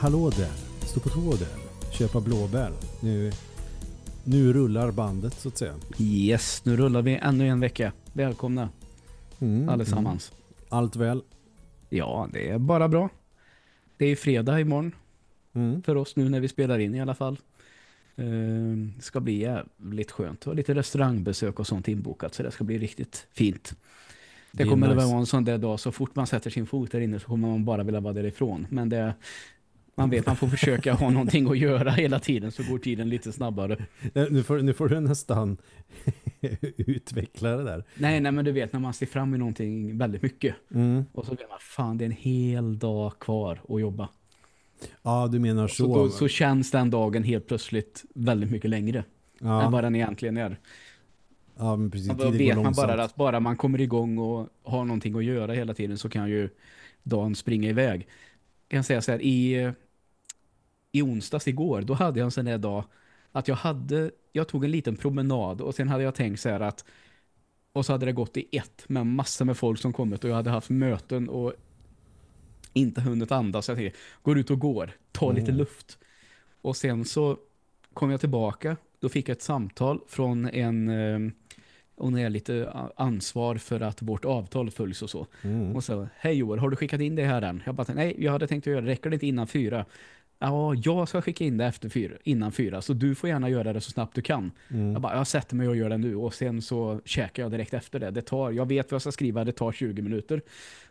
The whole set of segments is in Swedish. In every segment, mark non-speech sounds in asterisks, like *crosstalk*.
Hallå där, stå på tå där, köpa blåbär. Nu, nu rullar bandet så att säga. Yes, nu rullar vi ännu en vecka. Välkomna Mm, allesammans. mm. Allt väl? Ja, det är bara bra. Det är fredag imorgon Mm. för oss nu när vi spelar in i alla fall. Eh, Det ska bli jävligt skönt. Och lite restaurangbesök och sånt inbokat så det ska bli riktigt fint. Det, Det kommer att nice. vara en sån där dag så fort man sätter sin fot där inne så kommer man bara vilja vara därifrån. Men det, man vet man får försöka ha någonting att göra hela tiden så går tiden lite snabbare. Nu får, nu får du nästan *laughs* utveckla det där. Nej, nej men du vet när man ser fram emot någonting väldigt mycket. Mm. Och så vet man, fan det är en hel dag kvar att jobba. Ja, du menar Så, så. då, så känns den dagen helt plötsligt väldigt mycket längre än ja, vad den egentligen är. ja, men precis. Då vet man bara att bara man kommer igång och har någonting att göra hela tiden så kan ju dagen springa iväg. Jag kan säga så här, i, i onsdags igår, då hade jag en sån där dag att jag hade, jag tog en liten promenad och sen hade jag tänkt så här att och så hade det gått i ett med massor med folk som kommit och jag hade haft möten och inte hunnit andas. Jag tänkte, går ut och går, ta lite Mm. luft. Och sen så kom jag tillbaka, då fick jag ett samtal från en eh, hon är lite ansvar för att vårt avtal följs och så. Mm. Och så, hej Joel, har du skickat in det här än? Jag bara, nej, jag hade tänkt att göra det. Räcker det inte innan fyra? Ja, jag ska skicka in det efter fyra, innan fyra, så du får gärna göra det så snabbt du kan. Mm. Jag bara, jag sätter mig och gör det nu och sen så käkar jag direkt efter det. det tar, jag vet vad jag ska skriva, det tar 20 minuter.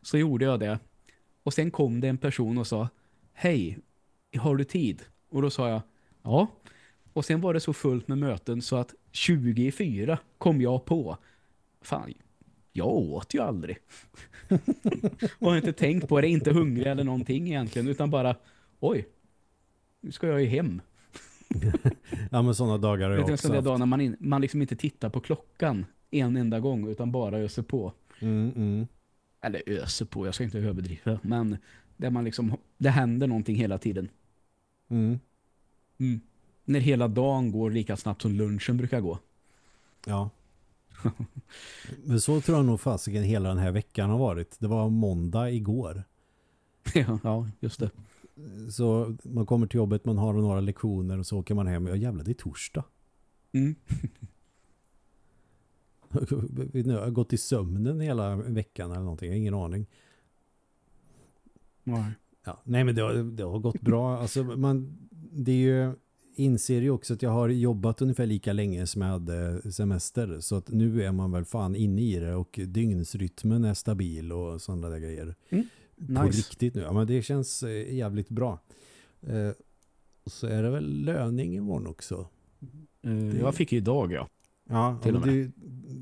Så gjorde jag det. Och sen kom det en person och sa, hej, har du tid? Och då sa jag, ja. Och sen var det så fullt med möten så att 20 i fyra kom jag på. Fan, jag åt ju aldrig. och *laughs* har inte tänkt på det, inte hungrig eller någonting egentligen, utan bara, oj, nu ska jag ju hem. *laughs* Ja, men sådana dagar har jag också haft. dag när man, in, man liksom inte tittar på klockan en enda gång utan bara öser på. Mm, mm. Eller öser på, jag ska inte överdriva. Men där man liksom, det händer någonting hela tiden. Mm. Mm. När hela dagen går lika snabbt som lunchen brukar gå. Ja. *laughs* Men så tror jag nog fasiken hela den här veckan har varit. Det var måndag igår. *laughs* ja, just det. Så man kommer till jobbet, man har några lektioner och så åker man hem. Ja jävlar, det är torsdag. Mm. *laughs* Jag har gått i sömnen hela veckan eller någonting. Jag har ingen aning. Ja. Ja, nej men det har, det har gått bra. Alltså man, det är ju, inser ju också att jag har jobbat ungefär lika länge som jag hade semester. Så att nu är man väl fan inne i det och dygnsrytmen är stabil och sådana där grejer. Mm, På nice. riktigt nu. Ja men det känns eh, jävligt bra. Eh, och så är det väl löning imorgon också. Eh, Jag fick ju idag, ja. Ja, Till ja, det,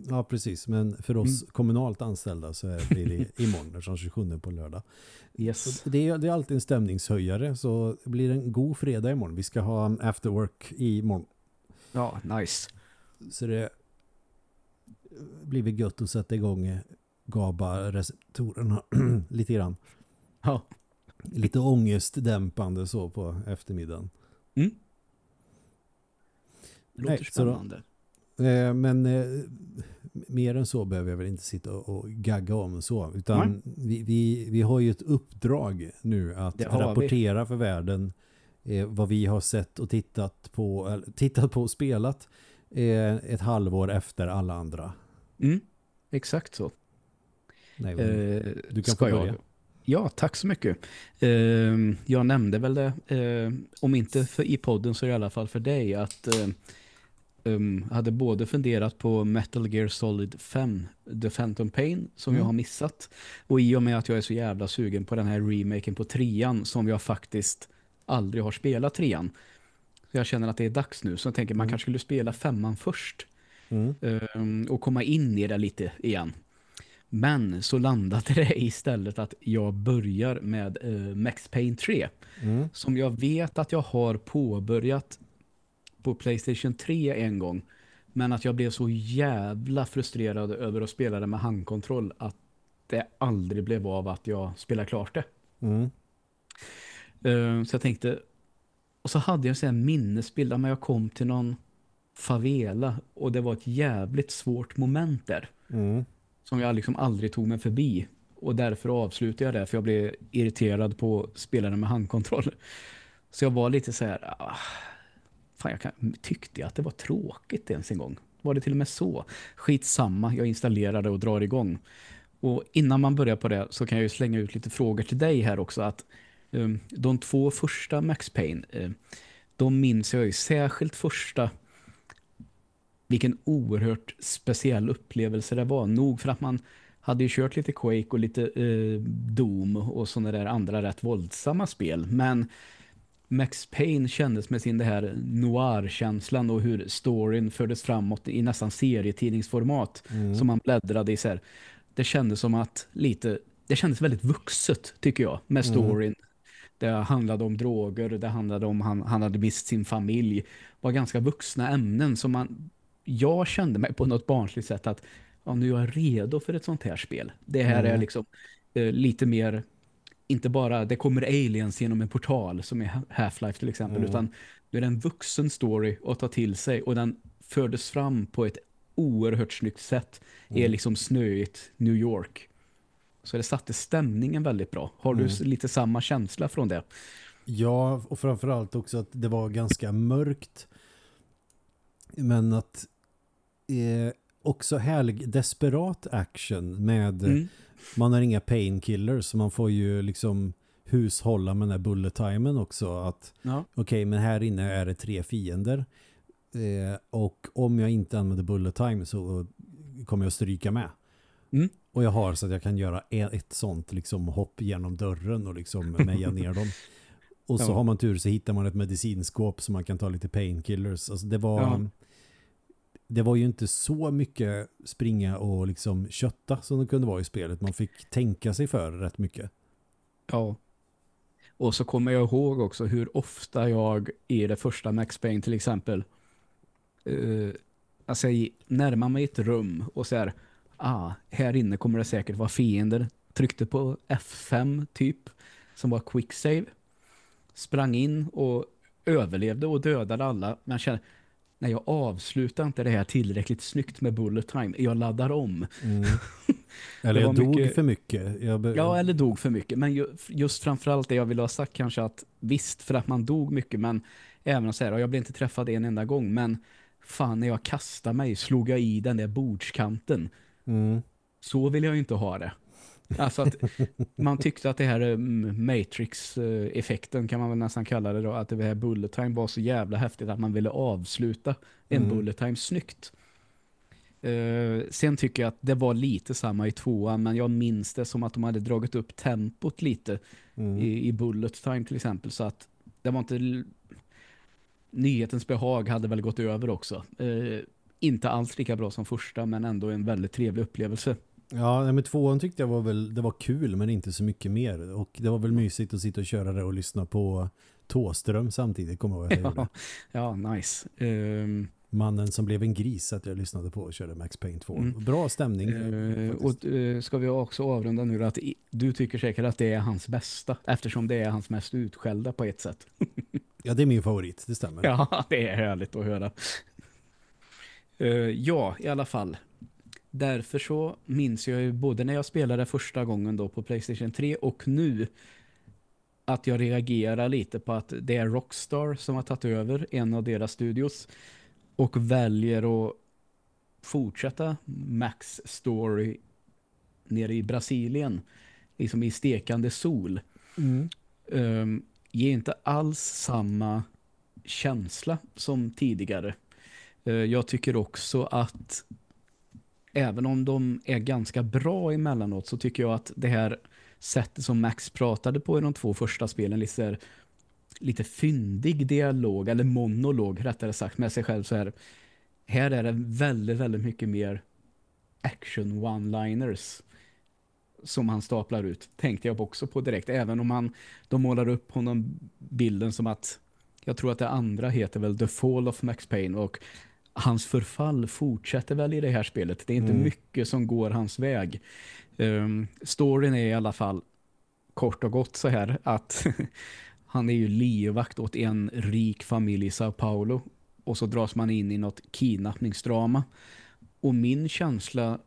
ja precis. Men för oss Mm. kommunalt anställda så är, det *laughs* imorgon, den 27 på lördag. Yes. Så det, är, det är alltid en stämningshöjare så det blir en god fredag imorgon. Vi ska ha after work imorgon. Ja, nice. Så det blir väl gött att sätta igång GABA-receptorerna *clears throat* lite grann. Ja. Lite ångestdämpande så på eftermiddagen. Mm. Det låter Nej, så då- spännande. Eh, men eh, mer än så behöver jag väl inte sitta och, och gagga om så. Utan vi, vi, vi har ju ett uppdrag nu att har vi. rapportera för världen eh, vad vi har sett och tittat på, eller, tittat på och spelat eh, ett halvår efter alla andra. Mm. Exakt så. Nej, Eh, du kan få jag? börja. Ja, tack så mycket. Eh, jag nämnde väl det, eh, om inte för, i podden så i alla fall för dig, att um, hade både funderat på Metal Gear Solid 5, The Phantom Pain, som Mm. jag har missat. Och i och med att jag är så jävla sugen på den här remaken på trean, som jag faktiskt aldrig har spelat trean. Så jag känner att det är dags nu. Så jag tänker man Mm. kanske skulle spela femman först. Mm. um, och komma in i det lite igen. Men så landade *laughs* det istället att jag börjar med eh, Max Payne 3 Mm. som jag vet att jag har påbörjat på Playstation 3 en gång men att jag blev så jävla frustrerad över att spela det med handkontroll att det aldrig blev av att jag spelar klart det. Mm. Eh, så jag tänkte och så hade jag en minnesbild när jag kom till någon favela och det var ett jävligt svårt moment där Mm som jag liksom aldrig tog mig förbi och därför avslutade jag det för jag blev irriterad på spelaren med handkontroll. Så jag var lite så här, ah, fan jag kan, tyckte jag att det var tråkigt ens en gång. Var det till och med så? Skitsamma, jag installerade och drar igång. Och innan man börjar på det så kan jag ju slänga ut lite frågor till dig här också. att um, De två första Max Payne, uh, de minns jag ju särskilt första vilken oerhört speciell upplevelse det var. Nog för att man hade ju kört lite Quake och lite uh, Doom och sådana där andra rätt våldsamma spel. Men Max Payne kändes med sin det här noir-känslan och hur storyn fördes framåt i nästan serietidningsformat mm. som man bläddrade i så här. Det kändes som att lite, det kändes väldigt vuxet tycker jag med mm. storyn. Mm. Det handlade om droger, det handlade om han, han hade mist sin familj. var ganska vuxna ämnen som man, jag kände mig på något barnsligt sätt att ja, nu är jag redo för ett sånt här spel. Det här mm. är liksom eh, lite mer inte bara det kommer aliens genom en portal som är Half-Life till exempel mm. utan det är en vuxen story att ta till sig och den fördes fram på ett oerhört snyggt sätt mm. är liksom snöigt New York. Så det satte stämningen väldigt bra. Har du mm. lite samma känsla från det? Ja, och framförallt också att det var ganska mörkt. Men att eh, också härlig, desperat action med mm man har inga painkillers så man får ju liksom hushålla med den här bullet timen också att ja. okej okay, men här inne är det tre fiender eh, och om jag inte använder bullet time så kommer jag stryka med. Mm. Och jag har så att jag kan göra ett sånt liksom hopp genom dörren och liksom meja ner dem. *laughs* Och så ja. har man tur så hittar man ett medicinskåp så man kan ta lite painkillers. Alltså det var ja det var ju inte så mycket springa och liksom kötta som det kunde vara i spelet. Man fick tänka sig för rätt mycket. Ja. Och så kommer jag ihåg också hur ofta jag i det första Max Payne till exempel uh, alltså närmar mig ett rum och så ah, här inne kommer det säkert vara fiender. Tryckte på F5 typ som var Quicksave. Sprang in och överlevde och dödade alla. Men kände, nej jag avslutar inte det här tillräckligt snyggt med bullet time. Jag laddar om. Mm. *laughs* Eller jag dog mycket... för mycket. Jag... Ja, eller dog för mycket. Men just framförallt det jag ville ha sagt kanske att visst för att man dog mycket men även så här, jag blev inte träffad en enda gång men fan när jag kastade mig slog jag i den där bordskanten. Mm. Så vill jag ju inte ha det. Alltså att man tyckte att det här mm, Matrix-effekten kan man väl nästan kalla det då, att det här bullet time var så jävla häftigt att man ville avsluta en mm. bullet time snyggt. Uh, sen tycker jag att det var lite samma i tvåan men jag minns det som att de hade dragit upp tempot lite mm. i, i bullet time till exempel så att det var inte nyhetens behag hade väl gått över också. Uh, inte alls lika bra som första men ändå en väldigt trevlig upplevelse. Ja, men tvåan tyckte jag var väl, det var kul men inte så mycket mer. Och det var väl mysigt att sitta och köra det och lyssna på Tåström samtidigt, kommer jag ihåg ja, *laughs* ja, nice. Um... Mannen som blev en gris att jag lyssnade på och körde Max Payne 2. Mm. Bra stämning. Uh, och uh, ska vi också avrunda nu att du tycker säkert att det är hans bästa eftersom det är hans mest utskällda på ett sätt. *laughs* ja, det är min favorit, det stämmer. Ja, det är härligt att höra. Uh, ja, i alla fall därför så minns jag ju både när jag spelade första gången då på Playstation 3 och nu att jag reagerar lite på att det är Rockstar som har tagit över en av deras studios och väljer att fortsätta Max Story nere i Brasilien liksom i stekande sol mm. um, ger inte alls samma känsla som tidigare. Uh, jag tycker också att även om de är ganska bra emellanåt så tycker jag att det här sättet som Max pratade på i de två första spelen lite, lite fyndig dialog eller monolog rättare sagt med sig själv så här här är det väldigt, väldigt mycket mer action one-liners som han staplar ut. Tänkte jag också på direkt. Även om han, de målar upp honom bilden som att jag tror att det andra heter väl The Fall of Max Payne och hans förfall fortsätter väl i det här spelet. Det är inte mm. mycket som går hans väg. Um, storyn är i alla fall kort och gott så här att *laughs* han är ju livvakt åt en rik familj i Sao Paulo och så dras man in i något kidnappningsdrama. Och min känsla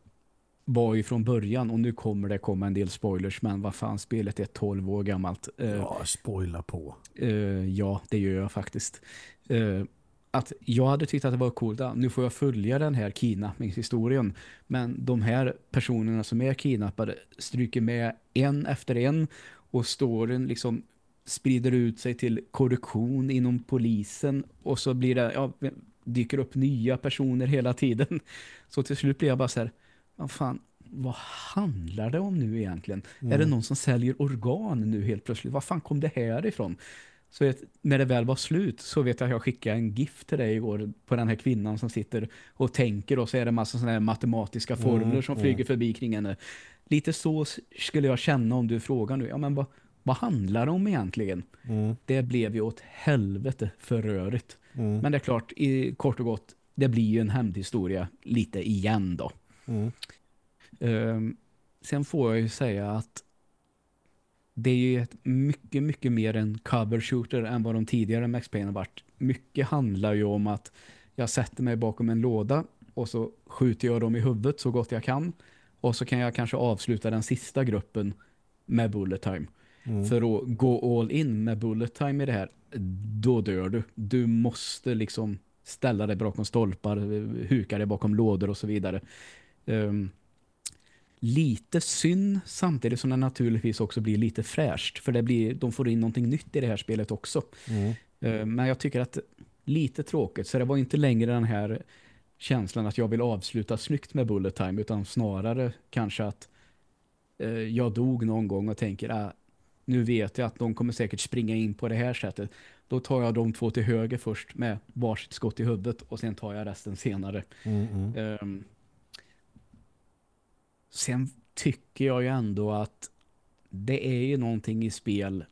var ju från början och nu kommer det komma en del spoilers men vad fan, spelet är 12 år gammalt. Eh, Ja, spoila på. eh, ja, det gör jag faktiskt. Eh, att jag hade tyckt att det var coolt, ja, nu får jag följa den här kidnappningshistorien men de här personerna som är kidnappade stryker med en efter en och storyn liksom sprider ut sig till korruption inom polisen och så blir det, ja, dyker upp nya personer hela tiden. Så till slut blir jag bara så här, vad fan, vad handlar det om nu egentligen? Är det någon som säljer organ nu helt plötsligt? Vad fan kom det här ifrån? Så vet, när det väl var slut så vet jag att jag skickade en gift till dig igår på den här kvinnan som sitter och tänker och så är det massa sådana här matematiska formler som flyger förbi kring henne. Lite så skulle jag känna om du frågar nu. Ja men vad, vad handlar det om egentligen? Mm. Det blev ju åt helvete för rörigt. Mm. Men det är klart, i, kort och gott, det blir ju en hämndhistoria lite igen då. Mm. Ehm, sen får jag ju säga att det är ju ett mycket, mycket mer en cover shooter än vad de tidigare Max Payne har varit. Mycket handlar ju om att jag sätter mig bakom en låda och så skjuter jag dem i huvudet så gott jag kan. Och så kan jag kanske avsluta den sista gruppen med bullet time. Mm. För att gå all in med bullet time i det här, då dör du. Du måste liksom ställa dig bakom stolpar, huka dig bakom lådor och så vidare. Ehm, lite synd samtidigt som det naturligtvis också blir lite fräscht. För det blir, de får in någonting nytt i det här spelet också. Mm. Ehm, men jag tycker att lite tråkigt. Så det var inte längre den här känslan att jag vill avsluta snyggt med bullet time utan snarare kanske att eh, jag dog någon gång och tänker ah, nu vet jag att de kommer säkert springa in på det här sättet. Då tar jag de två till höger först med varsitt skott i huvudet och sen tar jag resten senare. Mm. Mm. Ehm, sen tycker jag ju ändå att det är ju någonting i spel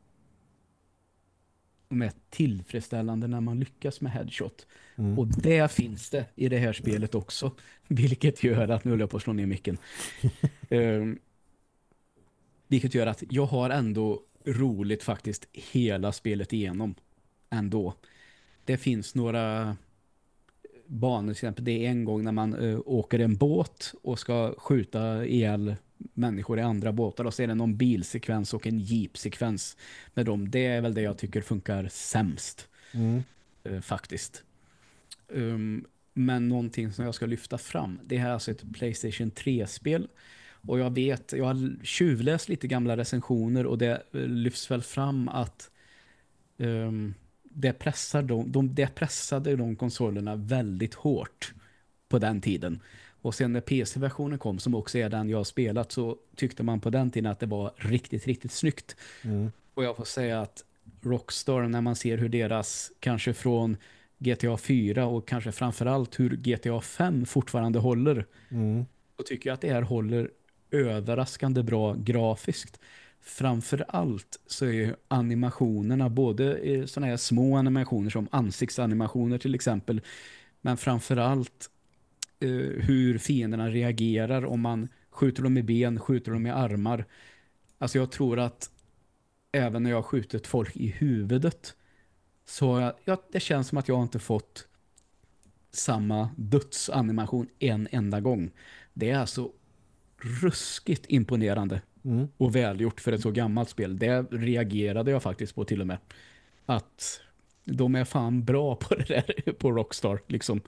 är tillfredsställande när man lyckas med headshot. Mm. Och det finns det i det här spelet också. *laughs* Vilket gör att, nu håller jag på att slå ner micken. *laughs* Ehm, vilket gör att jag har ändå roligt faktiskt hela spelet igenom. Ändå. Det finns några banor till exempel. Det är en gång när man eh, åker en båt och ska skjuta ihjäl människor i andra båtar och så är det någon bilsekvens och en jeepsekvens med dem. Det är väl det jag tycker funkar sämst Mm. eh, faktiskt. Um, men någonting som jag ska lyfta fram, det här är alltså ett Playstation 3-spel. Och jag vet, jag har tjuvläst lite gamla recensioner och det eh, lyfts väl fram att um, det, pressar de, de, det pressade de konsolerna väldigt hårt på den tiden. Och sen när PC-versionen kom, som också är den jag har spelat, så tyckte man på den tiden att det var riktigt, riktigt snyggt. Mm. Och jag får säga att Rockstar, när man ser hur deras, kanske från GTA 4 och kanske framförallt hur GTA 5 fortfarande håller, Mm. och tycker jag att det här håller överraskande bra grafiskt. Framför allt så är ju animationerna både sådana här små animationer som ansiktsanimationer till exempel, men framför allt eh, hur fienderna reagerar om man skjuter dem i ben, skjuter dem i armar. Alltså jag tror att även när jag har skjutit folk i huvudet så har jag, ja, det känns som att jag inte fått samma dödsanimation en enda gång. Det är alltså ruskigt imponerande Mm. och välgjort för ett så gammalt spel. Det reagerade jag faktiskt på till och med. Att de är fan bra *laughs* på det där på Rockstar. Liksom.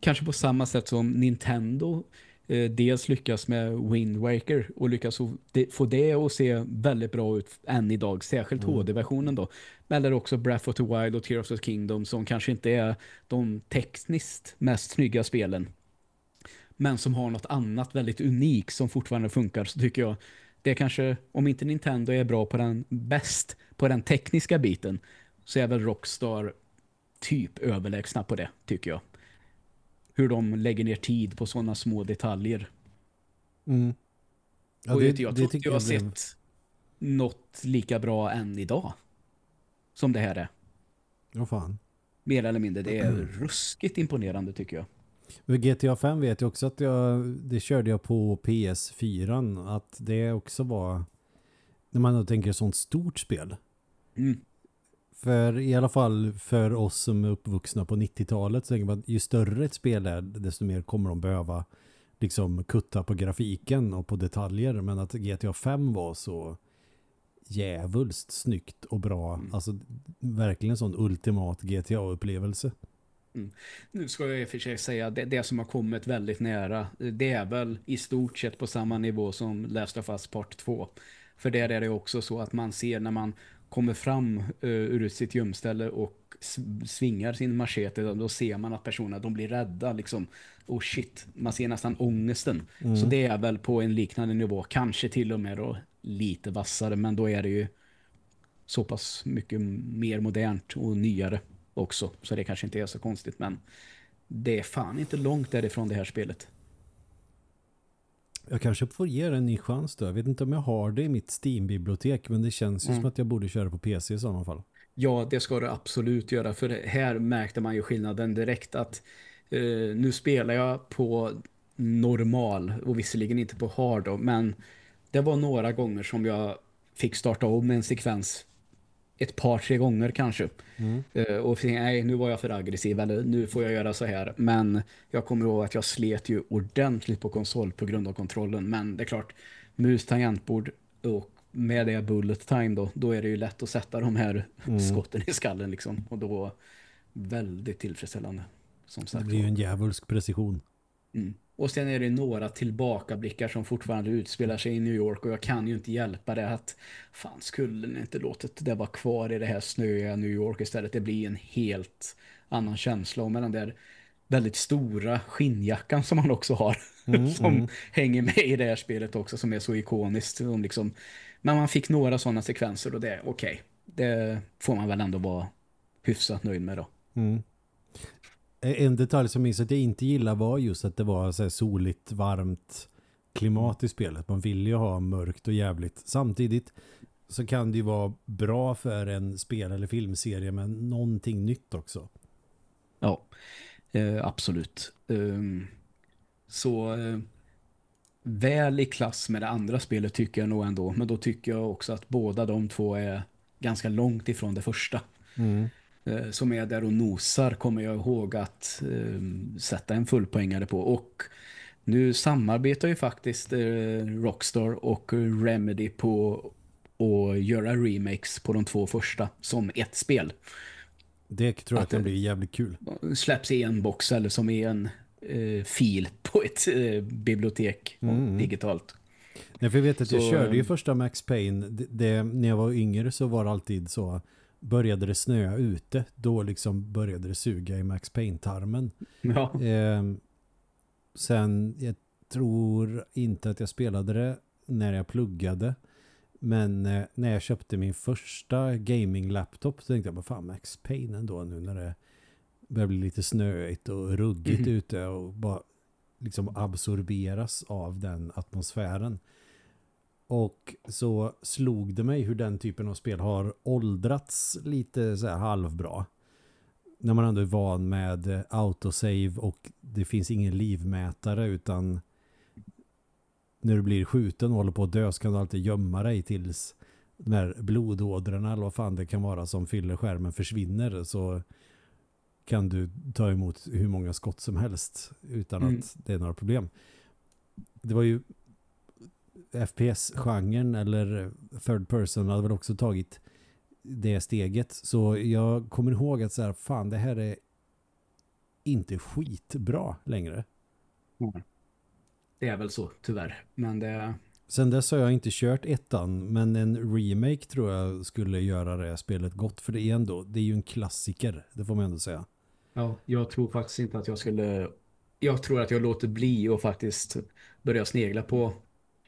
Kanske på samma sätt som Nintendo eh, dels lyckas med Wind Waker och lyckas få det- att se väldigt bra ut än idag, särskilt HD-versionen då. Eller också Breath of the Wild och Tears of the Kingdom som kanske inte är de tekniskt mest snygga spelen men som har något annat väldigt unikt som fortfarande funkar så tycker jag det är kanske, om inte Nintendo är bra på den bäst på den tekniska biten så är väl Rockstar typ överlägsna på det tycker jag. Hur de lägger ner tid på sådana små detaljer. Mm. Ja, och det, jag det tror inte jag har jag blev... sett något lika bra än idag som det här är. Ja, fan. Mer eller mindre. Det är ruskigt imponerande tycker jag. Men GTA 5 vet jag också att jag, det körde jag på PS4 att det också var när man då tänker sånt stort spel. Mm. För i alla fall för oss som är uppvuxna på 90-talet så tänker man att ju större ett spel är desto mer kommer de behöva liksom kutta på grafiken och på detaljer men att GTA 5 var så jävulst snyggt och bra. Mm. Alltså verkligen en sån ultimat GTA-upplevelse. Nu ska jag i och för sig säga det, det som har kommit väldigt nära det är väl i stort sett på samma nivå som Last of Us Part 2. För där är det också så att man ser när man kommer fram uh, ur sitt gömställe och svingar sin machete då ser man att personerna de blir rädda liksom. Oh shit, man ser nästan ångesten. Mm. Så det är väl på en liknande nivå, kanske till och med då lite vassare men då är det ju så pass mycket mer modernt och nyare också. Så det kanske inte är så konstigt men det är fan inte långt därifrån det här spelet. Jag kanske får ge det en ny chans då. Jag vet inte om jag har det i mitt Steam-bibliotek men det känns ju Mm. som att jag borde köra på PC i sådana fall. Ja, det ska du absolut göra. För här märkte man ju skillnaden direkt att eh, nu spelar jag på normal och visserligen inte på hard då, men det var några gånger som jag fick starta om en sekvens ett par, tre gånger kanske. Eh, och tänkte, nej, nu var jag för aggressiv eller nu får jag göra så här. Men jag kommer ihåg att jag slet ju ordentligt på konsol på grund av kontrollen. Men det är klart, mus, tangentbord och med det bullet time då, då är det ju lätt att sätta de här skotten i skallen liksom. Och då väldigt tillfredsställande. Som Det sagt blir ju en djävulsk precision. Mm. Och sen är det några tillbakablickar som fortfarande utspelar sig i New York och jag kan ju inte hjälpa det att fan skulle ni inte låtit det vara kvar i det här snöiga New York istället. Det blir en helt annan känsla och med den där väldigt stora skinnjackan som han också har *laughs* som hänger med i det här spelet också som är så ikoniskt. Som liksom, men man fick några sådana sekvenser och det är okej. Det får man väl ändå vara hyfsat nöjd med då. Mm. En detalj som minns att jag inte gillar var just att det var så soligt, varmt klimat i spelet. Man vill ju ha mörkt och jävligt. Samtidigt så kan det ju vara bra för en spel- eller filmserie med någonting nytt också. Ja, eh, absolut. Ehm, så eh, väl i klass med det andra spelet tycker jag nog ändå. Men då tycker jag också att båda de två är ganska långt ifrån det första. Eh, som är där och nosar kommer jag ihåg att eh, sätta en fullpoängare på. Och nu samarbetar ju faktiskt eh, Rockstar och Remedy på att göra remakes på de två första som ett spel Det tror jag Att kan det- bli jävligt kul. släpps i en box eller som i en eh, fil på ett eh, bibliotek och Mm. digitalt. Nej, för jag vet att jag Så, körde ju första Max Payne. Det, det, när jag var yngre så var det alltid så. Började det snöa ute, då liksom började det suga i Max Payne-tarmen. Ja. Ehm, sen, jag tror inte att jag spelade det när jag pluggade. Men eh, när jag köpte min första gaming-laptop så tänkte jag, vad fan Max Payne ändå nu när det börjar bli lite snöigt och ruggigt Mhm. ute och bara liksom absorberas av den atmosfären. Och så slog det mig hur den typen av spel har åldrats lite så här halvbra. När man ändå är van med autosave och det finns ingen livmätare utan när du blir skjuten och håller på att dö så kan du alltid gömma dig tills de här blodådrorna eller vad fan det kan vara som fyller skärmen försvinner så kan du ta emot hur många skott som helst utan Mm. att det är några problem. Det var ju FPS-genren eller third person hade väl också tagit det steget. Så jag kommer ihåg att så här, fan det här är inte skitbra längre. Det är väl så, tyvärr. Men det, Sen dess har jag inte kört ettan, men en remake tror jag skulle göra det spelet gott. För det är ändå, det är ju en klassiker, det får man ändå säga. ja, jag tror faktiskt inte att jag skulle... Jag tror att jag låter bli och faktiskt börja snegla på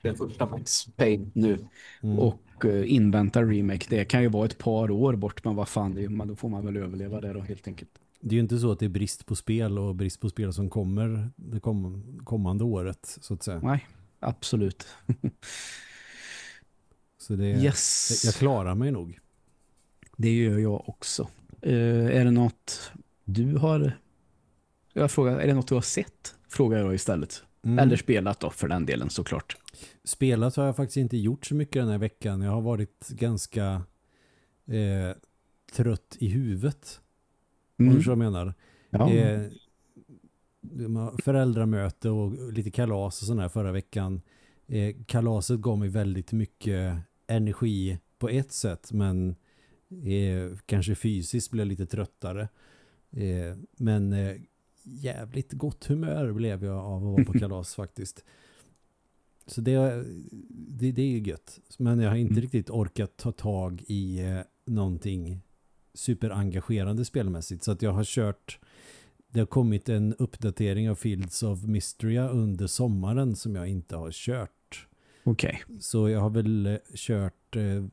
den första Max Payne nu. Mm. Och eh, invänta remake. Det kan ju vara ett par år bort, men vad fan, det, men då får man väl överleva det då helt enkelt. Det är ju inte så att det är brist på spel och brist på spel som kommer det kom, kommande året, så att säga. Nej, absolut. *laughs* Så det, Yes. jag, klarar mig nog. Det gör jag också. Eh, är det något du har... Jag frågar, är det något du har sett? Frågar jag istället. Mm. Eller spelat då, för den delen såklart. Spelat har jag faktiskt inte gjort så mycket den här veckan. Jag har varit ganska eh, trött i huvudet. Om du Mm. jag menar. Ja. Eh, föräldramöte och lite kalas och sådär förra veckan. Eh, kalaset gav mig väldigt mycket energi på ett sätt men eh, kanske fysiskt blev jag lite tröttare. Eh, men eh, jävligt gott humör blev jag av att vara på *laughs* kalas faktiskt. Så det, det, det är ju gött. Men jag har inte mm. riktigt orkat ta tag i eh, någonting superengagerande spelmässigt. Så att jag har kört det har kommit en uppdatering av Fields of Mysteria under sommaren som jag inte har kört. Okej. Okay. Så jag har väl eh, kört eh,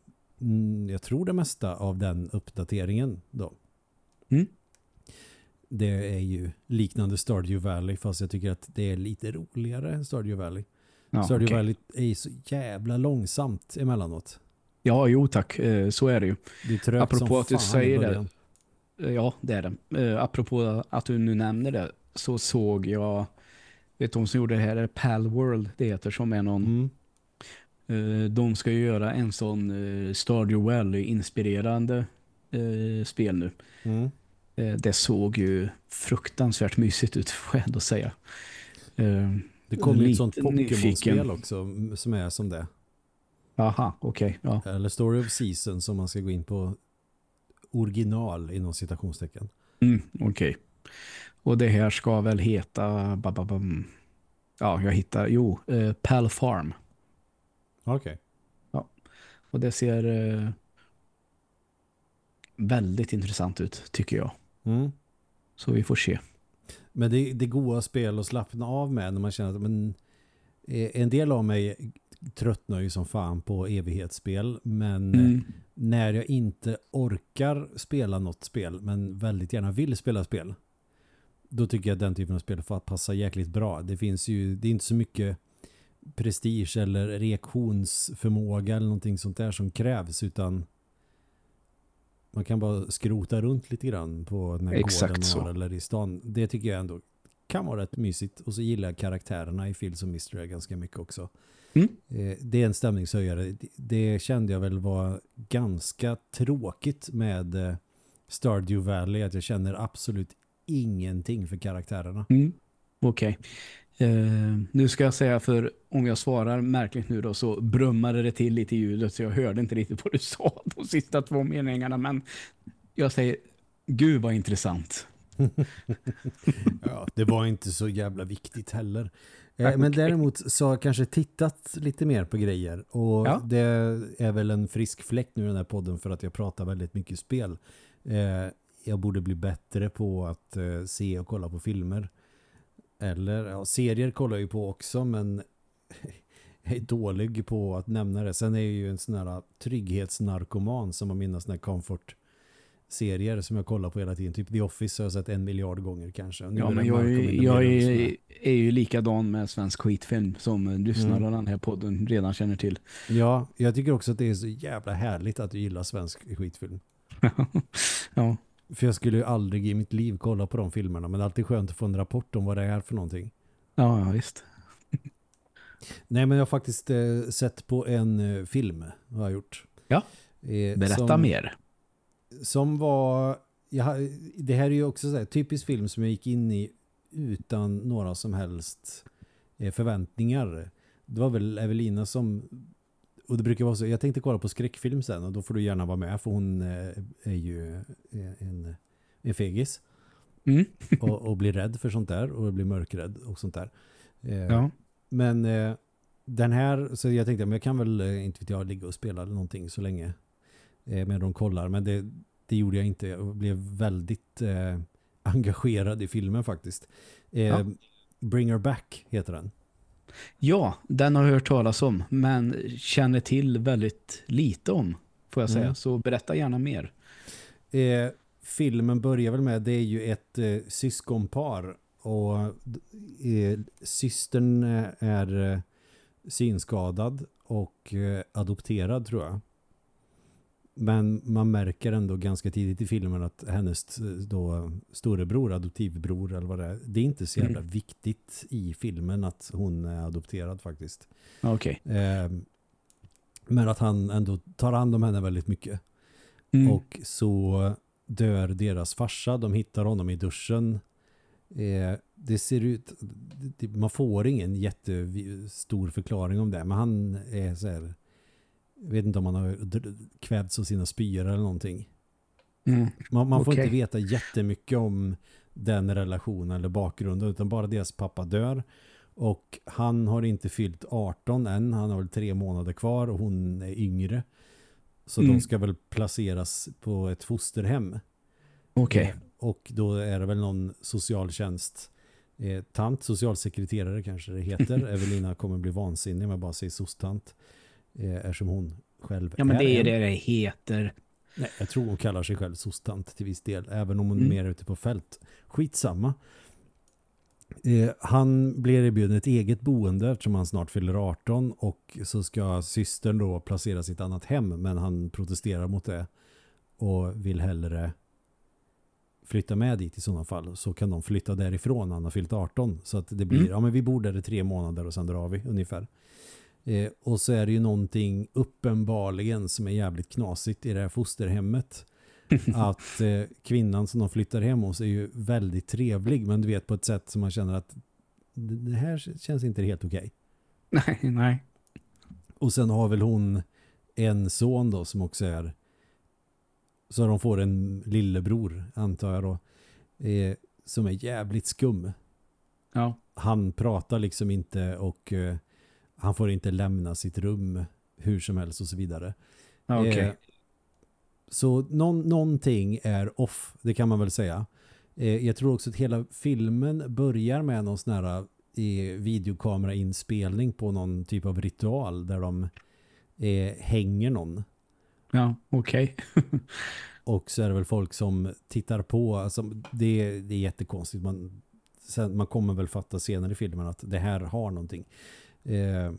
mm, jag tror det mesta av den uppdateringen då. Mm. Det är ju liknande Stardew Valley fast jag tycker att det är lite roligare än Stardew Valley. Ja, Stardew okay. Valley är ju så jävla långsamt emellanåt. Ja, jo tack. Eh, så är det ju. Det är trögt Apropå som att du säger det. Eh, ja, det är det. Eh, apropå att du nu nämner det så såg jag vet de som gjorde det här är Pal World det heter som är någon mm. de ska ju göra en sån Stardew Valley inspirerande spel nu. Mm. Det såg ju fruktansvärt mysigt ut *laughs* får jag ändå säga. Det kommer ett sånt Pokémon-spel också som är som det. Aha, okej. Okay, ja. Eller Story of Season som man ska gå in på original inom citationstecken. Mm, okej. Okay. Och det här ska väl heta bababam. Ja, jag hittar, jo, eh, Pal Farm. Okej. Okay. Ja. Och det ser eh, väldigt intressant ut, tycker jag. Mm. Så vi får se. Men det, det är goda spel att slappna av med när man känner att men, eh, en del av mig tröttnar ju som fan på evighetsspel men mm. när jag inte orkar spela något spel men väldigt gärna vill spela spel då tycker jag att den typen av spel får passa jäkligt bra. Det finns ju, det är inte så mycket prestige eller reaktionsförmåga eller någonting sånt där som krävs utan man kan bara skrota runt lite grann på den här Exakt gården så. eller i stan. Det tycker jag ändå kan vara rätt mysigt. Och så gillar jag karaktärerna i Fields of Mystery ganska mycket också. Mm. Eh, det är en stämningshöjare. Det kände jag väl var ganska tråkigt med eh, Stardew Valley. Att jag känner absolut ingenting för karaktärerna. Mm. Okej. Okay. Uh, nu ska jag säga för om jag svarar märkligt nu då så brummade det till lite i ljudet så jag hörde inte riktigt vad du *laughs* sa de sista två meningarna men jag säger gud vad intressant. *laughs* ja, det var inte så jävla viktigt heller. Eh, okay. Men däremot så har jag kanske tittat lite mer på grejer och ja. det är väl en frisk fläkt nu i den här podden för att jag pratar väldigt mycket spel. Eh, jag borde bli bättre på att eh, se och kolla på filmer. Eller, ja, serier kollar jag ju på också men *laughs* jag är dålig på att nämna det. Sen är jag ju en sån här trygghetsnarkoman som har mina såna här comfort serier som jag kollar på hela tiden. Typ The Office har jag sett en miljard gånger kanske. ja, men jag, är, jag är, är, ju likadan med svensk skitfilm som lyssnare mm. av den här podden redan känner till. Ja, jag tycker också att det är så jävla härligt att du gillar svensk skitfilm. *laughs* ja. För jag skulle ju aldrig i mitt liv kolla på de filmerna. Men det är alltid skönt att få en rapport om vad det är för någonting. Ja, ja visst. *laughs* Nej, men jag har faktiskt eh, sett på en eh, film. Har jag gjort. Ja, eh, berätta som, mer. Som var... Jag, det här är ju också så typisk film som jag gick in i utan några som helst eh, förväntningar. Det var väl Evelina som och det brukar vara så, jag tänkte kolla på skräckfilm sen och då får du gärna vara med för hon eh, är ju eh, en, en fegis. Mm. *laughs* och, och blir rädd för sånt där och blir mörkrädd och sånt där. Eh, ja. Men eh, den här, så jag tänkte, men jag kan väl inte vet jag, ligga och spela eller någonting så länge eh, med de kollar. Men det, det gjorde jag inte. Jag blev väldigt eh, engagerad i filmen faktiskt. Ja. Bring Her Back heter den. Ja, den har jag hört talas om men känner till väldigt lite om får jag säga. Mm. Så berätta gärna mer. Eh, filmen börjar väl med, det är ju ett eh, syskonpar och eh, systern är eh, synskadad och eh, adopterad tror jag. Men man märker ändå ganska tidigt i filmen att hennes då storebror, adoptivbror eller vad det är, det är inte så jävla mm. viktigt i filmen att hon är adopterad faktiskt. Okej. Okay. Eh, men att han ändå tar hand om henne väldigt mycket. Mm. Och så dör deras farsa, de hittar honom i duschen Eh, det ser ut, man får ingen jättestor förklaring om det, men han är så här, vet inte om han har kvävts av sina spyor eller någonting. Mm. Man, man får Okej. inte veta jättemycket om den relationen eller bakgrunden utan bara deras pappa dör och han har inte fyllt 18 än, han har väl tre månader kvar och hon är yngre. Så Mm. de ska väl placeras på ett fosterhem. Okej. Och då är det väl någon socialtjänst eh, tant, socialsekreterare kanske det heter. *laughs* Evelina kommer bli vansinnig om jag bara säger sostant. Eh, eftersom hon själv Ja, men det är en. det det heter. Nej, jag tror hon kallar sig själv sostant till viss del. Även om hon Mm. är mer ute på fält. Skitsamma. Eh, han blir erbjuden ett eget boende eftersom han snart fyller 18 och så ska systern då placera sitt annat hem men han protesterar mot det och vill hellre flytta med dit i sådana fall så kan de flytta därifrån när han har fyllt 18 så att det blir, Mm. ja men vi bor där i tre månader och sen drar vi ungefär. Eh, och så är det ju någonting uppenbarligen som är jävligt knasigt i det här fosterhemmet *laughs* att eh, kvinnan som de flyttar hem hos är ju väldigt trevlig men du vet på ett sätt som man känner att det här känns inte helt okej. Nej, nej. Och sen har väl hon en son då som också är så de får en lillebror antar jag då eh, som är jävligt skum. Ja. Han pratar liksom inte och eh, han får inte lämna sitt rum hur som helst och så vidare. Okej. Eh, så någon, någonting är off, det kan man väl säga. Eh, jag tror också att hela filmen börjar med någon sån här eh, videokamerainspelning på någon typ av ritual där de eh, hänger någon. Ja, okej. *laughs* Och så är det väl folk som tittar på. Alltså, det, det är jättekonstigt. Man, sen, man kommer väl fatta senare i filmen att det här har någonting eh,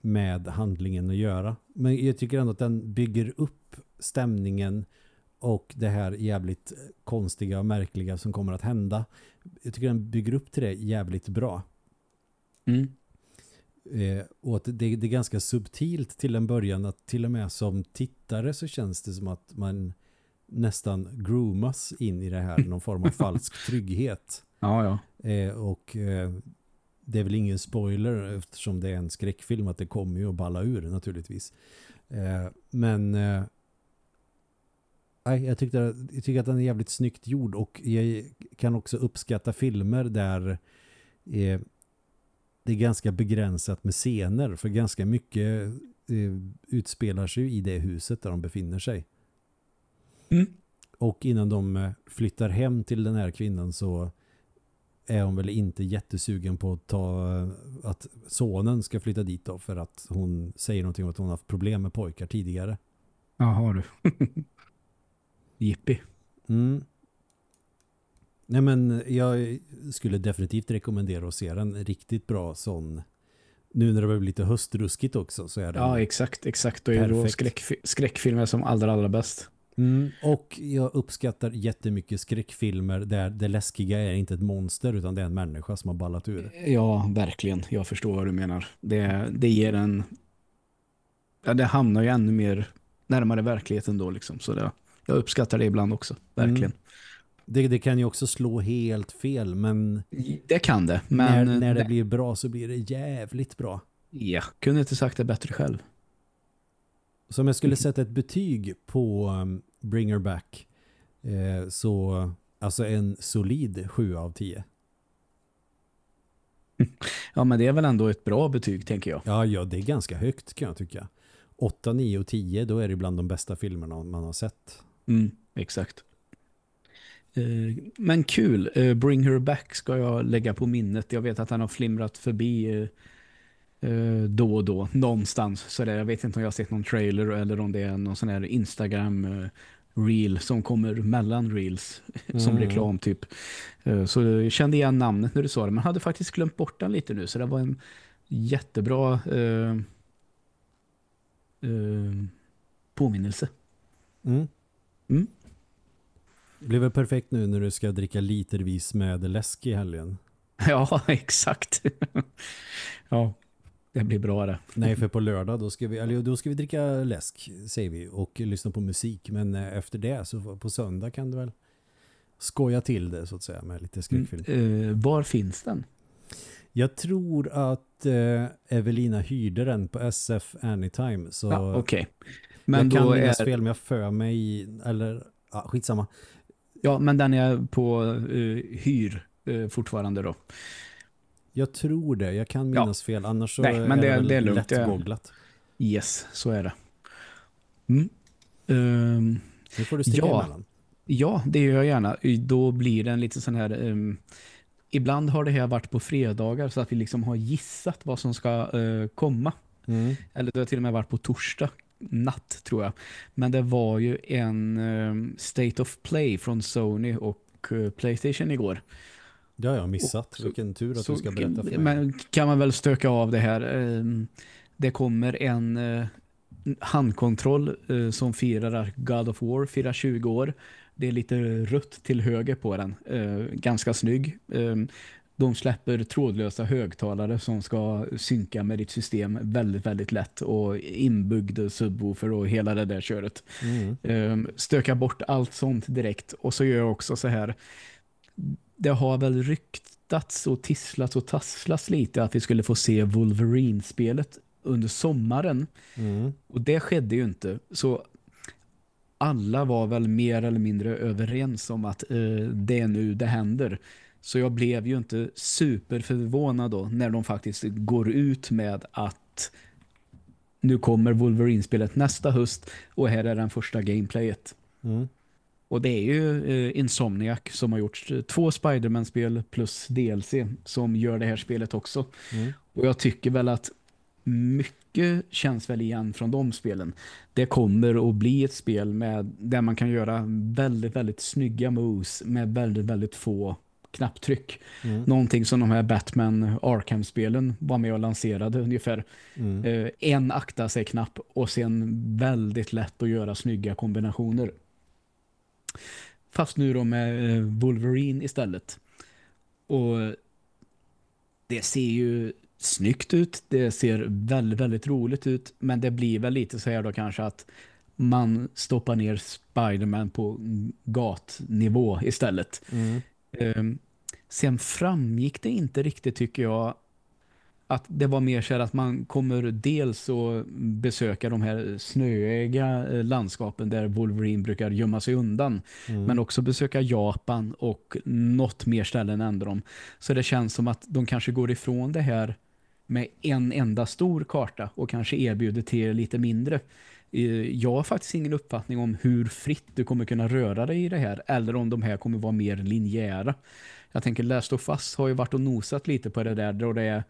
med handlingen att göra. Men jag tycker ändå att den bygger upp stämningen och det här jävligt konstiga och märkliga som kommer att hända. Jag tycker den bygger upp till det jävligt bra. Mm. Eh, och att det, det är ganska subtilt till en början att till och med som tittare så känns det som att man nästan groomas in i det här någon form av *laughs* falsk trygghet. Ja, ja. Eh, och eh, det är väl ingen spoiler eftersom det är en skräckfilm att det kommer ju att balla ur naturligtvis. Eh, men eh, jag, tyckte, jag tycker att den är jävligt snyggt gjord och jag kan också uppskatta filmer där eh, det är ganska begränsat med scener för ganska mycket eh, utspelar sig i det huset där de befinner sig. Mm. Och innan de eh, flyttar hem till den här kvinnan så är hon väl inte jättesugen på att ta eh, att sonen ska flytta dit då för att hon säger någonting om att hon har haft problem med pojkar tidigare. Jaha du. *laughs* Jippi. Mm. Nej men jag skulle definitivt rekommendera att se den riktigt bra sån nu när det blir lite höstruskigt också så är det Ja, exakt, exakt. Och är då skräckfi skräckfilmer som allra, allra bäst. Mm, och jag uppskattar jättemycket skräckfilmer där det läskiga är inte ett monster utan det är en människa som har ballat ur. Ja, verkligen. Jag förstår vad du menar. Det, det ger en... Ja, det hamnar ju ännu mer närmare verkligheten då liksom. Så det, jag uppskattar det ibland också. Verkligen. Det, det kan ju också slå helt fel men, Det kan det. Men när, när det blir bra så blir det jävligt bra. Ja, kunde inte sagt det bättre själv. Så om jag skulle sätta ett betyg på um, Bring Her Back eh, så alltså en solid 7 av 10. *laughs* Ja, men det är väl ändå ett bra betyg, tänker jag. Ja, ja, det är ganska högt kan jag tycka. 8, 9 och 10, då är det bland de bästa filmerna man har sett. Mm, exakt. Eh, Men kul. Eh, Bring Her Back ska jag lägga på minnet. Jag vet att han har flimrat förbi eh, eh, då och då. Någonstans. Så det, jag vet inte om jag har sett någon trailer eller om det är någon sån här Instagram eh, reel som kommer mellan reels som Mm. reklam typ. Eh, Så jag kände igen namnet när du sa det. Men hade faktiskt glömt bort den lite nu. Så det var en jättebra eh, eh, påminnelse. Mm. Mm. Det blir väl perfekt nu när du ska dricka litervis med läsk i helgen. *laughs* Ja, exakt. *laughs* ja, det blir bra det. Nej, för på lördag då ska vi, eller då ska vi dricka läsk, säger vi, och lyssna på musik. Men eh, efter det, så på söndag kan du väl skoja till det så att säga med lite skräckfilm. Mm, eh, var finns den? Jag tror att eh, Evelina hyrde den på SF Anytime. Så ja, okej. Men jag kan då minnas är, fel men jag för mig, eller ja, skitsamma. ja, men den är på uh, hyr uh, fortfarande då. Jag tror det, jag kan Ja. minnas fel. Annars så Nej, men är det, det är lugnt. lätt googlat. Yes, så är det. Mm. Ehm, Nu får du sticka Ja. emellan. Ja, det gör jag gärna. Då blir det en lite sån här... ehm, ibland har det här varit på fredagar så att vi liksom har gissat vad som ska eh, komma. Mm. Eller det har till och med varit på torsdag natt tror jag. Men det var ju en ehm, State of Play från Sony och eh, Playstation igår. Det har jag missat. Så- Vilken tur att Så du ska berätta för mig. men kan man väl stöka av det här. Ehm, Det kommer en eh, handkontroll eh, som firar God of War, firar 20 år. Det är lite rött till höger på den. Eh, Ganska snygg. Ehm, De släpper trådlösa högtalare som ska synka med ditt system väldigt, väldigt lätt och inbyggd subwoofer och hela det där köret. Mm. Ehm, stöka bort allt sånt direkt. Och så gör jag också så här. Det har väl ryktats och tisslats och tasslats lite att vi skulle få se Wolverine-spelet under sommaren. Mm. Och det skedde ju inte. Så alla var väl mer eller mindre överens om att eh, det är nu det händer. Så jag blev ju inte superförvånad då när de faktiskt går ut med att nu kommer Wolverine-spelet nästa höst och här är den första gameplayet. Mm. Och det är ju eh, Insomniac som har gjort eh, två Spider-Man-spel plus DLC som gör det här spelet också. Mm. Och jag tycker väl att mycket känns väl igen från de spelen. Det kommer att bli ett spel med där man kan göra väldigt, väldigt snygga moves med väldigt, väldigt få knapptryck. Mm. Någonting som de här Batman Arkham-spelen var med och lanserade ungefär. Mm. Eh, en akta sig knapp och sen väldigt lätt att göra snygga kombinationer. Fast nu då med eh, Wolverine istället. Och det ser ju snyggt ut. Det ser väldigt, väldigt roligt ut. Men det blir väl lite så här då kanske att man stoppar ner Spider-Man på gatnivå istället. Mm. Ehm, sen framgick det inte riktigt tycker jag att det var mer så här att man kommer dels att besöka de här snöiga eh, landskapen där Wolverine brukar gömma sig undan. Mm. Men också besöka Japan och något mer ställen än dem. Så det känns som att de kanske går ifrån det här med en enda stor karta och kanske erbjuder till er lite mindre. Eh, Jag har faktiskt ingen uppfattning om hur fritt du kommer kunna röra dig i det här eller om de här kommer vara mer linjära. Jag tänker Last of Us har ju varit och nosat lite på det där då det är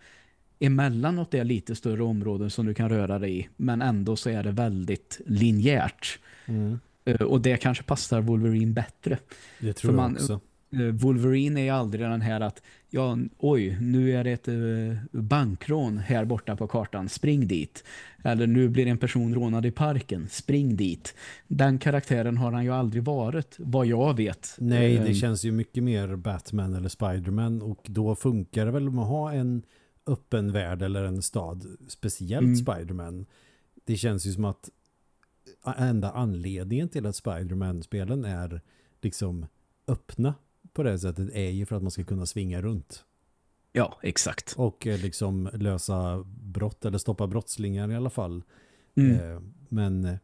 emellanåt är lite större områden som du kan röra dig i men ändå så är det väldigt linjärt. Mm. Eh, Och det kanske passar Wolverine bättre. Det tror För jag man- också. Eh, Wolverine är aldrig den här att ja, oj, nu är det ett eh, bankrån här borta på kartan, spring dit. Eller nu blir en person rånad i parken, spring dit. Den karaktären har han ju aldrig varit, vad jag vet. Nej, det känns ju mycket mer Batman eller Spiderman och då funkar det väl att ha en öppen värld eller en stad, speciellt Mm. Spiderman. Det känns ju som att enda anledningen till att Spiderman-spelen är liksom öppna på det sättet är ju för att man ska kunna svinga runt Ja, exakt. och eh, liksom lösa brott eller stoppa brottslingar i alla fall. Mm. Eh, Men eh,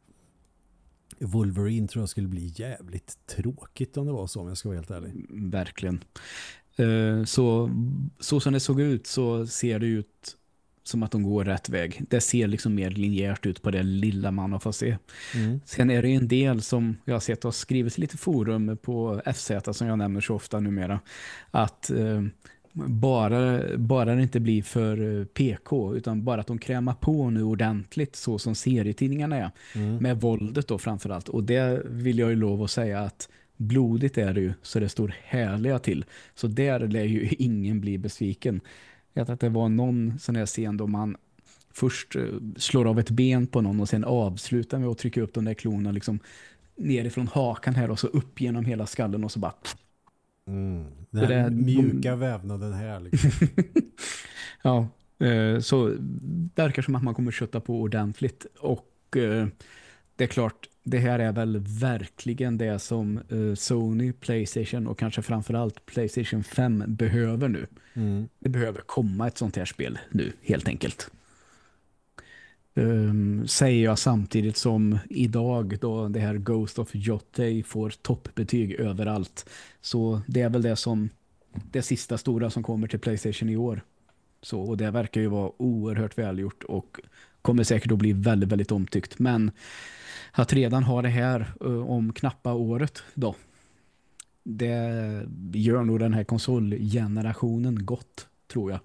Wolverine tror jag skulle bli jävligt tråkigt om det var så om jag ska vara helt ärlig. Verkligen. Eh, Så, så som det såg ut så ser det ut som att de går rätt väg. Det ser liksom mer linjärt ut på det lilla man har fått se. Mm. Sen är det en del som jag har sett har skrivit lite forum på FZ som jag nämner så ofta numera. Att eh, bara, bara det inte blir för eh, PK utan bara att de krämar på nu ordentligt så som serietidningarna är. Mm. Med våldet då framförallt. Och det vill jag ju lov att säga att blodigt är det ju så det står härliga till. Så där lär ju *laughs* ingen bli besviken. Jag att det var någon sån här scen då man först eh, slår av ett ben på någon och sen avslutar med att trycka upp de där klorna liksom nerifrån hakan här och så upp genom hela skallen och så bara Mm. Den det här mjuka vävnaden här *laughs* liksom. ja, eh, så verkar som att man kommer kötta på ordentligt och eh, det är klart, det här är väl verkligen det som uh, Sony, Playstation och kanske framförallt Playstation 5 behöver nu. Mm. Det behöver komma ett sånt här spel nu, helt enkelt. Um, säger jag samtidigt som idag då det här Ghost of Jotei får toppbetyg överallt. Så det är väl det som det sista stora som kommer till Playstation i år. Så, och det verkar ju vara oerhört välgjort och kommer säkert att bli väldigt, väldigt omtyckt. Men att redan ha det här uh, om knappa året då, det gör nog den här konsolgenerationen gott, tror jag.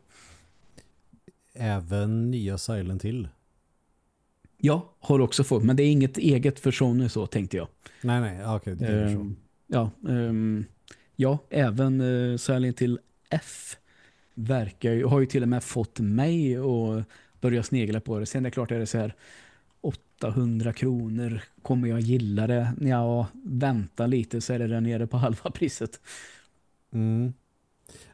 Även nya Silent Hill. Ja, har också fått, men det är inget eget för Sony så tänkte jag. Nej, nej, okej, okay, det är um, Ja, um, ja, även uh, Silent Hill F verkar ju, har ju till och med fått mig att börja snegla på det. Sen är det klart är det så här 800 kronor. Kommer jag gilla det? Ja, vänta lite så är det där nere på *laughs* halva priset. Mm.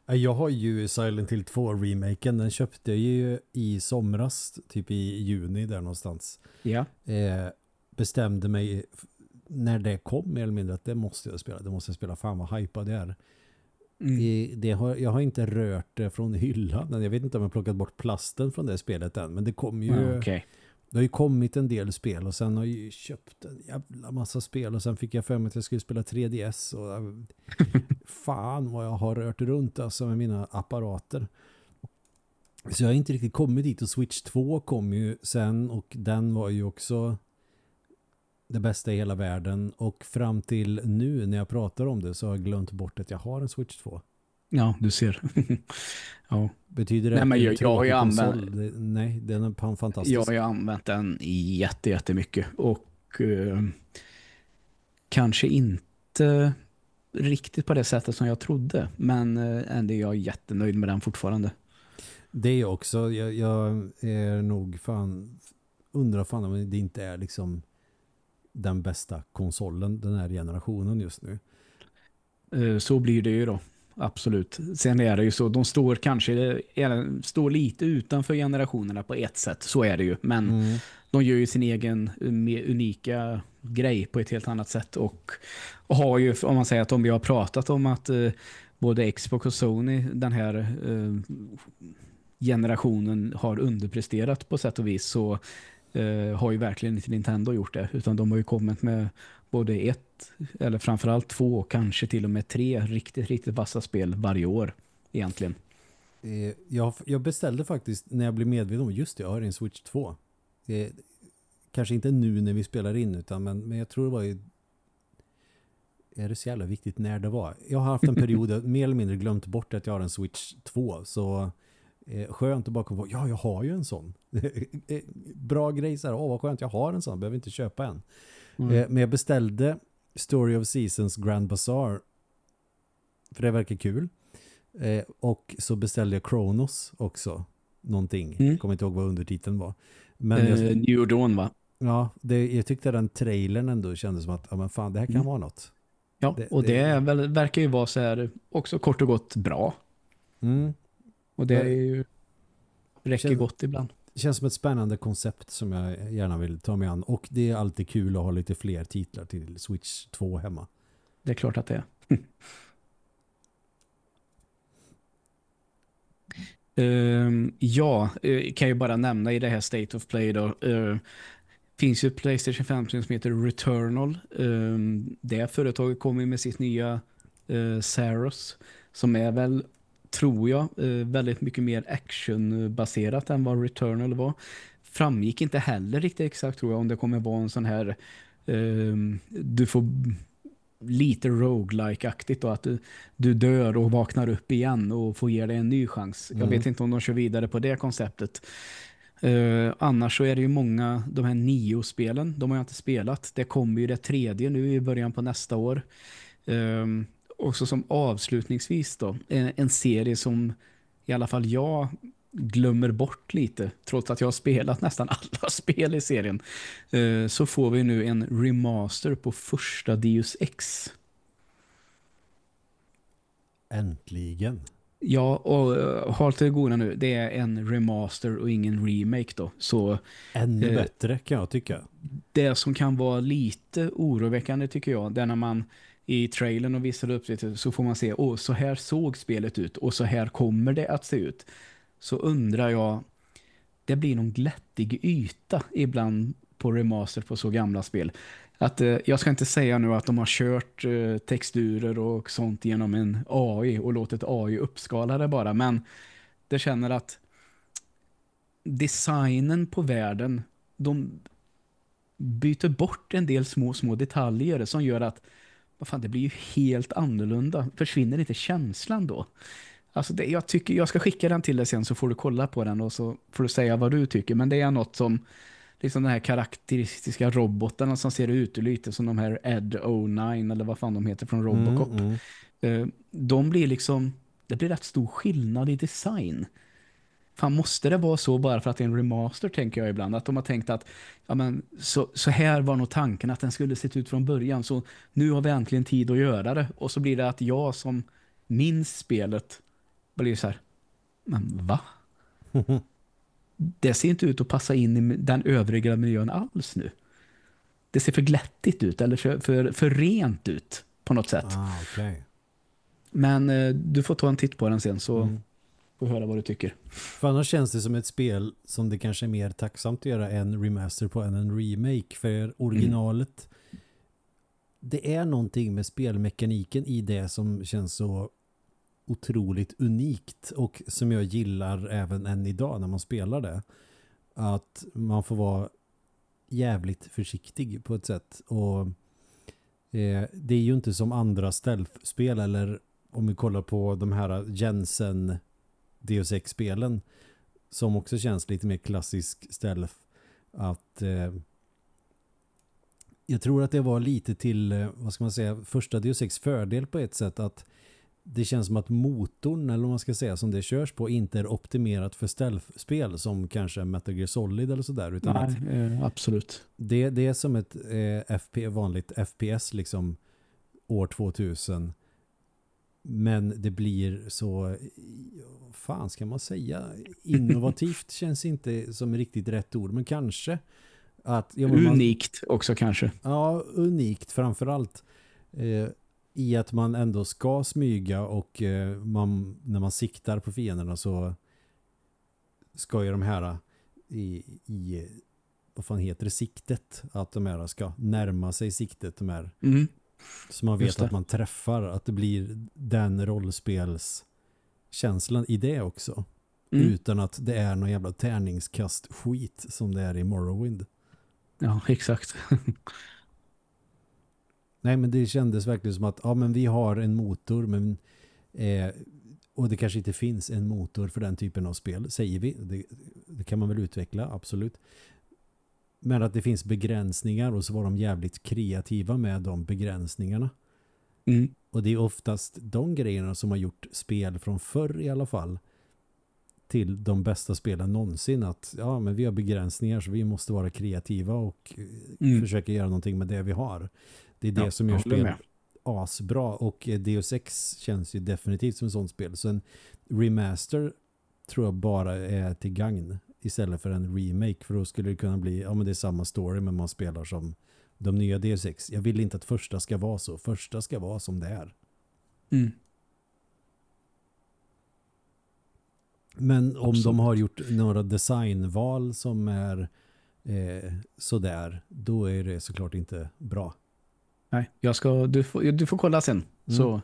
Jag har ju Silent Hill 2-remaken. Den köpte jag ju i somras, typ i juni där någonstans. Ja. Eh, bestämde mig när det kom mer eller mindre att det måste jag spela. Det måste jag spela. Fan vad hypad det är. Mm. Det har, jag har inte rört det från hyllan. Jag vet inte om jag plockat bort plasten från det spelet än. Men det kom ju... Mm, okay. Det har ju kommit en del spel och sen har jag ju köpt en jävla massa spel och sen fick jag för mig att jag skulle spela 3DS och äh, fan vad jag har rört runt alltså med mina apparater. Så jag har inte riktigt kommit dit och Switch 2 kom ju sen och den var ju också det bästa i hela världen och fram till nu när jag pratar om det så har jag glömt bort att jag har en Switch 2. Ja, du ser. *laughs* ja. Betyder det nej, men jag, jag har ju använt... Det, nej, den är fantastisk. Jag har ju använt den jätte, jättemycket och eh, kanske inte riktigt på det sättet som jag trodde. Men eh, ändå är jag jättenöjd med den fortfarande. Det är jag också. Jag, jag är nog fan undrar fan om det inte är liksom den bästa konsolen den här generationen just nu. Eh, så blir det ju då. Absolut. Sen är det ju så, de står kanske står lite utanför generationerna på ett sätt. Så är det ju. Men mm. de gör ju sin egen unika grej på ett helt annat sätt. Och, och har ju, om man säger att om vi har pratat om att eh, både Xbox och Sony den här eh, generationen har underpresterat på sätt och vis så eh, har ju verkligen inte Nintendo gjort det. Utan de har ju kommit med både ett, eller framförallt två, kanske till och med tre riktigt, riktigt vassa spel varje år egentligen. Eh, jag, jag beställde faktiskt när jag blev medveten om just det, jag har en Switch 2. Eh, kanske inte nu när vi spelar in utan men, men jag tror det var ju är det så jävla viktigt när det var. Jag har haft en period *laughs* mer eller mindre glömt bort att jag har en Switch 2 så eh, skönt att bara komma på, ja jag har ju en sån. *laughs* Eh, bra grej så här, åh vad skönt jag har en sån, behöver inte köpa en. Mm. Eh, men jag beställde Story of Seasons Grand Bazaar för det verkar kul. Eh, och så beställde jag Kronos också. Någonting. Mm. Kommer inte ihåg vad undertiteln var. Men jag, uh, New Dawn va? Ja, det, jag tyckte den trailern ändå kändes som att ja, men fan, det här kan mm. vara något. Ja, det, och det, det väl, verkar ju vara så här också kort och gott bra. Mm. Och det är ju räcker känns, gott ibland. Det känns som ett spännande koncept som jag gärna vill ta mig an. Och det är alltid kul att ha lite fler titlar till Switch 2 hemma. Det är klart att det är. uh, *laughs* ja, uh, kan ju bara nämna i det här State of Play då. Uh, finns ju Playstation 5 som heter Returnal. Um, det företaget kommer med sitt nya uh, Saros som är väl tror jag, eh, väldigt mycket mer actionbaserat än vad Returnal var. Framgick inte heller riktigt exakt tror jag om det kommer vara en sån här um, du får lite roguelike-aktigt och att du, du, dör och vaknar upp igen och får ge dig en ny chans. Mm. Jag vet inte om de kör vidare på det konceptet. Uh, annars så är det ju många, de här nio-spelen, de har jag inte spelat. Det kommer ju det tredje nu i början på nästa år. Um, också som avslutningsvis då, en, en, serie som i alla fall jag glömmer bort lite, trots att jag har spelat nästan *laughs* alla spel i serien, eh, så får vi nu en remaster på första Deus Ex. Äntligen. Ja, och uh, håll till goda nu, det är en remaster och ingen remake då. Så Ännu eh, bättre kan jag tycka. Det som kan vara lite oroväckande tycker jag, det är när man i trailern och visade upp det så får man se, åh så här såg spelet ut och så här kommer det att se ut. Så undrar jag, det blir någon glättig yta ibland på remaster på så gamla spel. Att, eh, jag ska inte säga nu att de har kört eh, texturer och sånt genom en AI och låtit AI uppskala det bara, men det känner att designen på världen, de byter bort en del små, små detaljer som gör att vad fan, det blir ju helt annorlunda. Försvinner inte känslan då? Alltså det, jag tycker jag ska skicka den till dig sen så får du kolla på den och så får du säga vad du tycker. Men det är något som liksom den här karaktäristiska robotarna som ser ut lite som de här Ed 09 eller vad fan de heter från Robocop. Mm, mm. Eh, de blir liksom, det blir rätt stor skillnad i design. Fan, måste det vara så bara för att det är en remaster tänker jag ibland. Att de har tänkt att ja, men, så, så här var nog tanken att den skulle sett ut från början. Så nu har vi äntligen tid att göra det. Och så blir det att jag som minns spelet blir så här, men va? *laughs* det ser inte ut att passa in i den övriga miljön alls nu. Det ser för glättigt ut eller för, för, för rent ut på något sätt. Ah, okay. Men eh, du får ta en titt på den sen så mm. Och höra vad du tycker. För annars känns det som ett spel som det kanske är mer tacksamt att göra en remaster på än en remake. För originalet, mm. det är någonting med spelmekaniken i det som känns så otroligt unikt och som jag gillar även än idag när man spelar det. Att man får vara jävligt försiktig på ett sätt och eh, det är ju inte som andra stealth-spel eller om vi kollar på de här Jensen Deus Ex-spelen som också känns lite mer klassisk stealth att eh, jag tror att det var lite till, eh, vad ska man säga, första Deus Ex fördel på ett sätt att det känns som att motorn, eller vad man ska säga, som det körs på inte är optimerat för stealth-spel som kanske Metal Gear Solid eller sådär. Utan Nej, att eh, absolut. Det, det är som ett eh, FP, vanligt FPS liksom år 2000. Men det blir så, fan ska man säga, innovativt *laughs* känns inte som riktigt rätt ord, men kanske att... Ja, unikt man, också kanske. Ja, unikt framförallt. Eh, i att man ändå ska smyga och eh, man, när man siktar på fienderna så ska ju de här i, i vad fan heter det, siktet att de här ska närma sig siktet de här. Mm. Så man vet att man träffar att det blir den rollspelskänslan i det också. Mm. Utan att det är någon jävla tärningskast skit som det är i Morrowind. Ja, exakt. *laughs* Nej, men det kändes verkligen som att ja, men vi har en motor men eh, och det kanske inte finns en motor för den typen av spel, säger vi. Det, det, kan man väl utveckla, absolut. Men att det finns begränsningar och så var de jävligt kreativa med de begränsningarna. Mm. Och det är oftast de grejerna som har gjort spel från förr i alla fall till de bästa spelen någonsin att ja men vi har begränsningar så vi måste vara kreativa och mm. försöka göra någonting med det vi har. Det är det ja, som gör spel med. asbra och eh, Deus Ex känns ju definitivt som ett sånt spel. Så en remaster tror jag bara är till gagn istället för en remake för då skulle det kunna bli, ja men det är samma story men man spelar som de nya Deus Ex. Jag vill inte att första ska vara så. Första ska vara som det är. Mm. Men om Absolut. de har gjort några designval som är eh, sådär, då är det såklart inte bra. Nej, jag ska, du, får, du får kolla sen. Mm. Så,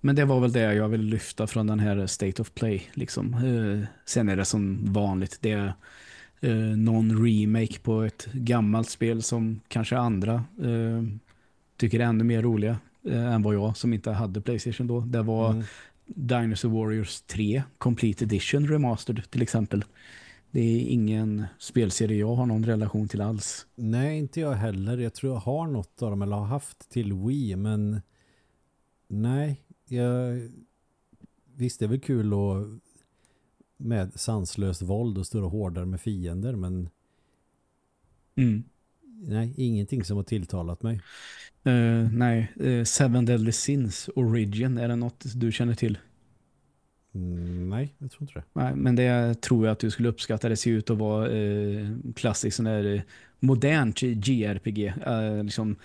men det var väl det jag vill lyfta från den här State of Play. Liksom. Eh, sen är det som vanligt. Det är eh, någon remake på ett gammalt spel som kanske andra eh, tycker är ännu mer roliga eh, än vad jag som inte hade Playstation då. Det var mm. Dinosaur Warriors 3 Complete Edition Remastered till exempel. Det är ingen spelserie jag har någon relation till alls. Nej, inte jag heller. Jag tror jag har något av dem eller har haft till Wii, men nej, jag visst det är väl kul att med sanslöst våld och stå hårdare med fiender, men mm. nej, ingenting som har tilltalat mig. Uh, nej, uh, Seven Deadly Sins Origin, är det något du känner till? Mm, nej, jag tror inte det. Nej, men det tror jag att du skulle uppskatta. Det ser ut att vara eh, klassiskt sån där eh, modernt JRPG. Eh, liksom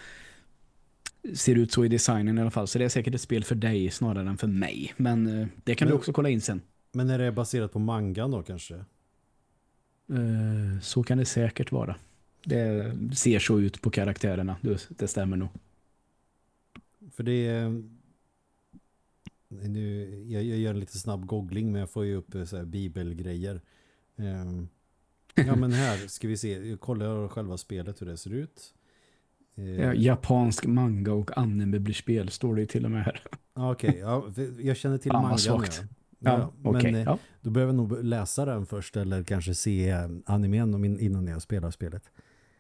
ser ut så i designen i alla fall. Så det är säkert ett spel för dig snarare än för mig. Men eh, det kan Men- du också kolla in sen. Men är det baserat på mangan då kanske? Eh, så kan det säkert vara. Det ser så ut på karaktärerna. Det, det stämmer nog. För det är... Nu, jag, jag gör en lite snabb googling men jag får ju upp eh, så här bibelgrejer. Ehm, ja men här ska vi se, jag kollar själva spelet hur det ser ut. Eh, Ja, japansk manga och anime blir spel står det ju till och med här. ja, Okej, ja, för jag känner till Fan, vad mangan. Ja. Ja, Ja, okej. Men eh, Ja. då behöver jag nog läsa den först eller kanske se eh, animen innan jag spelar spelet.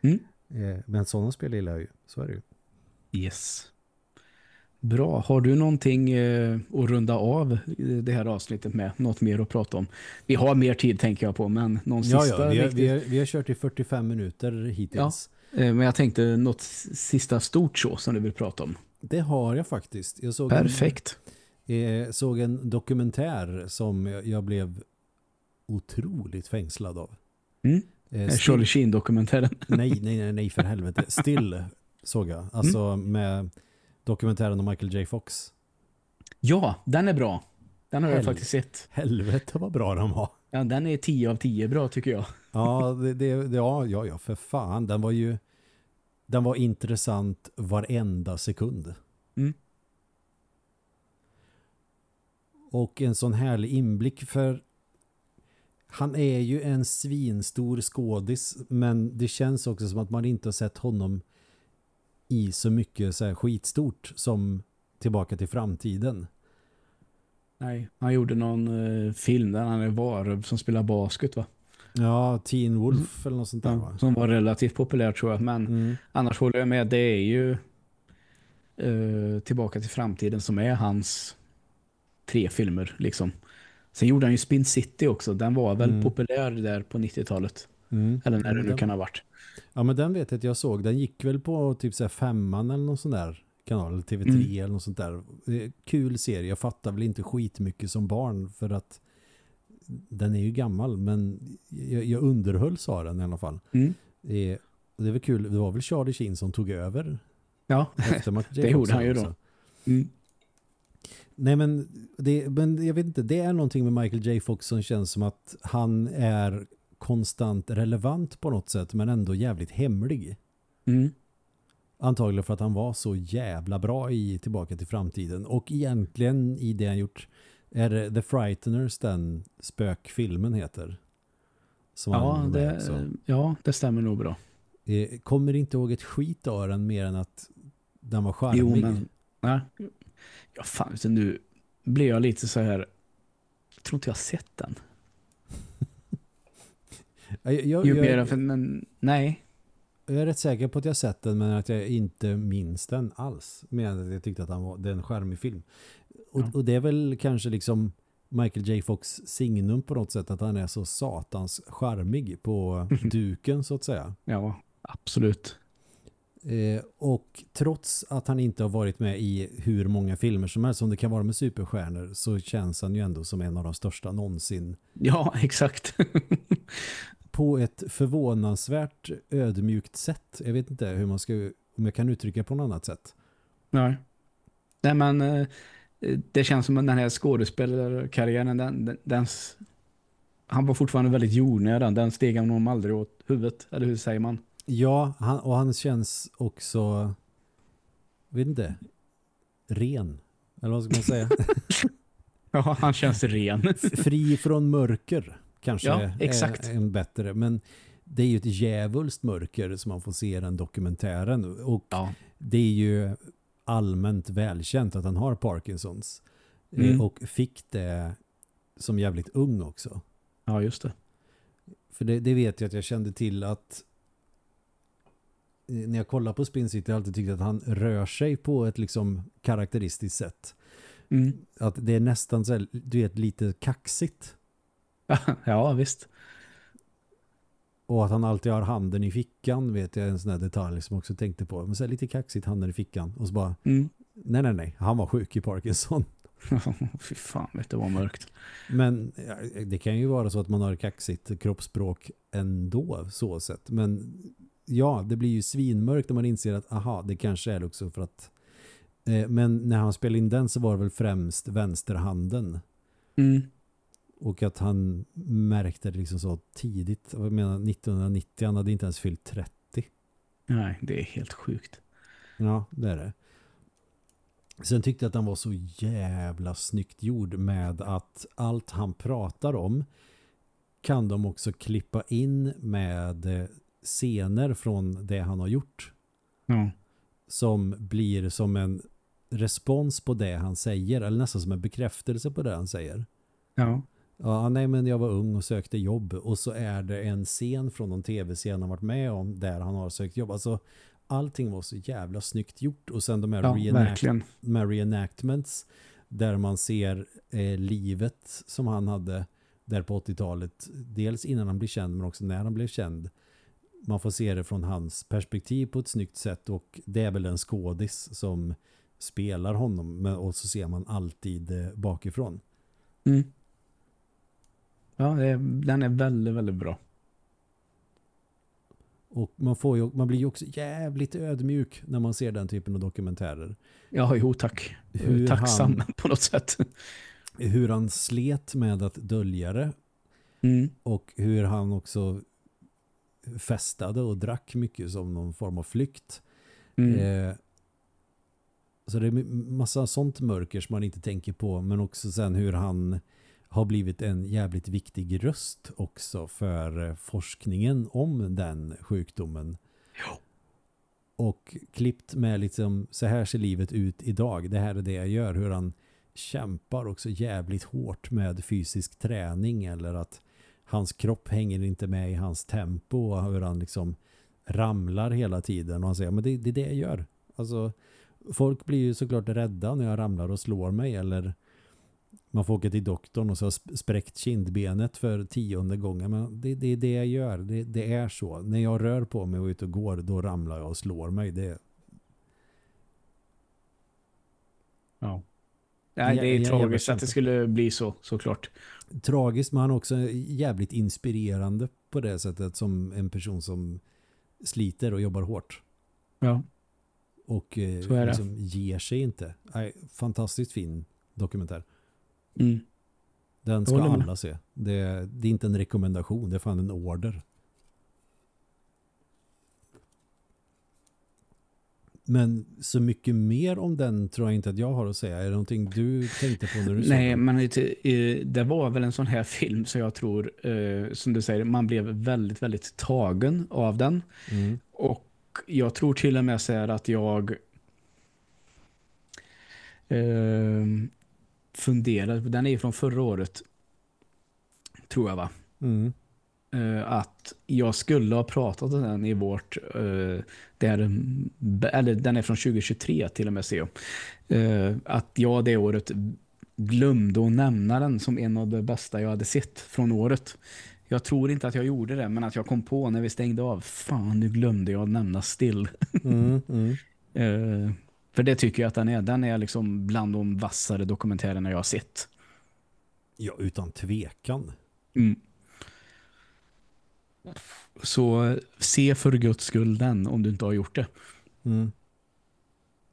Mm. Eh, men sådana spel gillar jag ju, så är det ju. Yes. Bra. Har du någonting eh, att runda av det här avsnittet med? Något mer att prata om? Vi har mer tid tänker jag på, men någon Ja, sista? ja vi, har, riktigt- vi, har, vi har kört i 45 minuter hittills. Eh, Men jag tänkte något sista stort så som du vill prata om. Det har jag faktiskt. Jag såg Perfekt. En, eh, såg en dokumentär som jag, jag blev otroligt fängslad av. Mm. Eh, Eh, Charlie Sheen-dokumentären. *laughs* nej, *laughs* nej, nej, nej, för helvete. Still såg jag. Alltså med dokumentären om Michael J. Fox. Ja, den är bra. Den har jag Hel- faktiskt sett. Helvete vad bra de var. Ja, den är 10 av 10 bra tycker jag. Ja, det, det, ja, ja, ja, för fan. Den var ju den var intressant varenda sekund. Mm. Och en sån härlig inblick för han är ju en svinstor skådis men det känns också som att man inte har sett honom i så mycket så här skitstort som Tillbaka till framtiden. Nej, han gjorde någon eh, film där han är varulv som spelar basket va? Ja, Teen Wolf eller något sånt där va? Som var relativt populär tror jag. Men Mm. annars håller jag med. Det är ju eh, Tillbaka till framtiden som är hans tre filmer liksom. Sen gjorde han ju Spin City också. Den var väl Mm. populär där på 90-talet. Mm. Eller när det nu kan ha varit. Ja men den vet jag att jag såg. Den gick väl på typ så här femman eller någon sån där kanal. eller TV3 Mm. eller något sånt där. Kul serie. Jag fattar väl inte skitmycket som barn för att den är ju gammal men jag, jag underhölls av den i alla fall. Mm. Eh, och det är väl kul. Det var väl Charlie Sheen som tog över Ja. *laughs* Det gjorde han ju då. Mm. Nej men, det, men jag vet inte, det är någonting med Michael J. Fox som känns som att han är konstant relevant på något sätt men ändå jävligt hemlig. Mm. Antagligen för att han var så jävla bra i Tillbaka till framtiden. Och egentligen i det han gjort är det The Frighteners den spökfilmen heter. Som Ja, det, ja, det stämmer nog bra. Eh, Kommer inte ihåg ett skit av den mer än att den var charmig. Jo, men... Nej. Ja, fan, nu blir jag lite så här... Jag tror inte jag har sett den. *laughs* jag, jag, jag, mer för, men nej. jag är rätt säker på att jag sett den men att jag inte minns den alls. Men jag tyckte att han var, det är en charmig film. Och, och det är väl kanske liksom Michael J. Fox signum på något sätt att han är så satans charmig på *laughs* duken så att säga. Ja, absolut. Eh, och trots att han inte har varit med i hur många filmer som helst som det kan vara med superstjärnor så känns han ju ändå som en av de största någonsin. Ja, *laughs* exakt. *laughs* På ett förvånansvärt ödmjukt sätt. Jag vet inte hur man ska, om jag kan uttrycka på något annat sätt. Nej. Nej, men eh, det känns som att den här skådespelarkarriären, den, den, den, han var fortfarande väldigt jordnära. Den steg han honom aldrig åt huvudet. Eller hur säger man? Ja, han, och han känns också, vet inte, ren. Eller vad ska man säga? *laughs* Ja, han känns ren. Fri från mörker kanske Ja, är- exakt. är en bättre. Men det är ju ett djävulskt mörker som man får se i den dokumentären. Och Ja. det är ju allmänt välkänt att han har Parkinsons. Eh, Mm. Och fick det som jävligt ung också. ja, just det. För det, det vet jag att jag kände till att eh, när jag kollar på Spin City har jag alltid tyckt att han rör sig på ett liksom karaktäristiskt sätt. Mm. Att det är nästan så här, du vet, lite kaxigt. *laughs* ja, visst. Och att han alltid har handen i fickan vet jag en sån här detalj som jag också tänkte på. Men så lite kaxigt handen i fickan. Och så bara, Mm. nej nej nej, han var sjuk i Parkinson. *laughs* Fy fan, vet du vad mörkt. Men det kan ju vara så att man har kaxigt kroppsspråk ändå så sett. Men ja, det blir ju svinmörkt när man inser att aha, det kanske är också för att eh, men när han spelade in den så var det väl främst vänsterhanden. Mm. Och att han märkte det liksom så tidigt. Jag menar 1990, han hade inte ens fyllt 30. Nej, det är helt sjukt. Ja, det är det. Sen tyckte jag att han var så jävla snyggt gjord med att allt han pratar om kan de också klippa in med eh, scener från det han har gjort. Ja. Som blir som en respons på det han säger. Eller nästan som en bekräftelse på det han säger. Ja. Ja, nej men jag var ung och sökte jobb och så är det en scen från någon tv-scen han varit med om där han har sökt jobb. Alltså allting var så jävla snyggt gjort och sen de här, Ja, reenact här reenactments där man ser eh, livet som han hade där på 80-talet. Dels innan han blev känd men också när han blev känd. Man får se det från hans perspektiv på ett snyggt sätt och det är väl en skådis som spelar honom men, och så ser man alltid eh, bakifrån. Mm. Ja, det den är väldigt, väldigt bra. Och man, får ju, man blir ju också jävligt ödmjuk när man ser den typen av dokumentärer. Ja, jo tack. Hur Tacksam han- *laughs* på något sätt. Hur han slet med att dölja det Mm. och hur han också festade och drack mycket som någon form av flykt. Mm. Eh, så det är massa sånt mörker som man inte tänker på men också sen hur han har blivit en jävligt viktig röst också för eh, forskningen om den sjukdomen. Ja. Och klippt med liksom så här ser livet ut idag. Det här är det jag gör. Hur han kämpar också jävligt hårt med fysisk träning eller att hans kropp hänger inte med i hans tempo och hur han liksom ramlar hela tiden och han säger men det, det är det jag gör. Alltså folk blir ju såklart rädda när jag ramlar och slår mig eller man får åka till doktorn och så har sp- spräckt kindbenet för tionde gången men det, det är det jag gör. Det, det är så. När jag rör på mig och ute och går då ramlar jag och slår mig. Det, Ja. Nej, det är ja, tragiskt jag att det skulle bli så, såklart. tragiskt men också jävligt inspirerande på det sättet som en person som sliter och jobbar hårt Ja. och eh, liksom ger sig inte. Nej, fantastiskt fin dokumentär. Mm. Den ska alla se. Det, det är inte en rekommendation, det är fan en order. Men så mycket mer om den tror jag inte att jag har att säga. Är det någonting du tänkte på när du såg Nej, den? men det, eh, det var väl en sån här film så jag tror, eh, som du säger, man blev väldigt, väldigt tagen av den. Mm. Och jag tror till och med så här att jag eh, funderade, den är från förra året, tror jag va? Mm. Eh, att jag skulle ha pratat om den i vårt eh, där, eller den är från 2023 till och med ser jag. Eh, att jag det året glömde att nämna den som en av de bästa jag hade sett från året. Jag tror inte att jag gjorde det, men att jag kom på när vi stängde av. Fan, nu glömde jag att nämna Still. Mm. Mm. *laughs* För det tycker jag att den är. Den är liksom bland de vassare dokumentärerna jag har sett. Ja, utan tvekan. Mm. Så se för guds skull den om du inte har gjort det. Mm.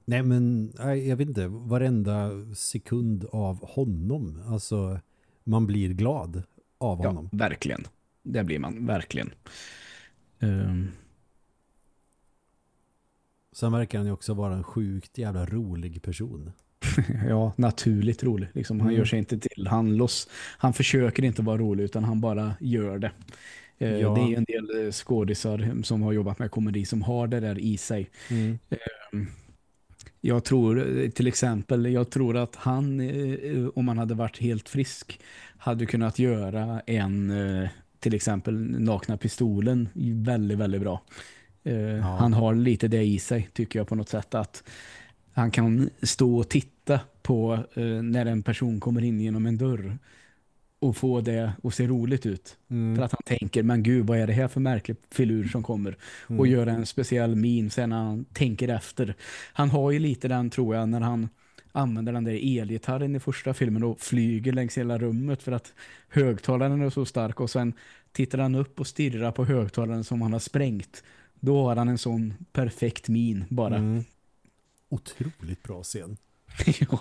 Nej men jag vet inte, varenda sekund av honom, alltså man blir glad av Ja, honom. verkligen. Det blir man, verkligen. Ehm, Sen verkar han ju också vara en sjukt jävla rolig person. *laughs* ja, naturligt rolig. Liksom, han Mm. gör sig inte till. Han, loss, han försöker inte vara rolig utan han bara gör det. Eh, Ja. Det är en del eh, skådisar som har jobbat med komedi som har det där i sig. Mm. Jag tror eh, till exempel, jag tror att han, om han hade varit helt frisk, hade kunnat göra en, till exempel Nakna pistolen väldigt, väldigt bra. Eh, Han har lite det i sig, tycker jag på något sätt, att han kan stå och titta på eh, när en person kommer in genom en dörr och få det att se roligt ut. Mm. För att han tänker, men gud, vad är det här för märklig filur som kommer? Mm. Och göra en speciell min sen när han tänker efter. Han har ju lite den, tror jag, när han använder den där elgitarren i första filmen och flyger längs hela rummet för att högtalaren är så stark och sen tittar han upp och stirrar på högtalaren som han har sprängt. Då har han en sån perfekt min bara. Mm. *laughs* Otroligt bra scen. ja.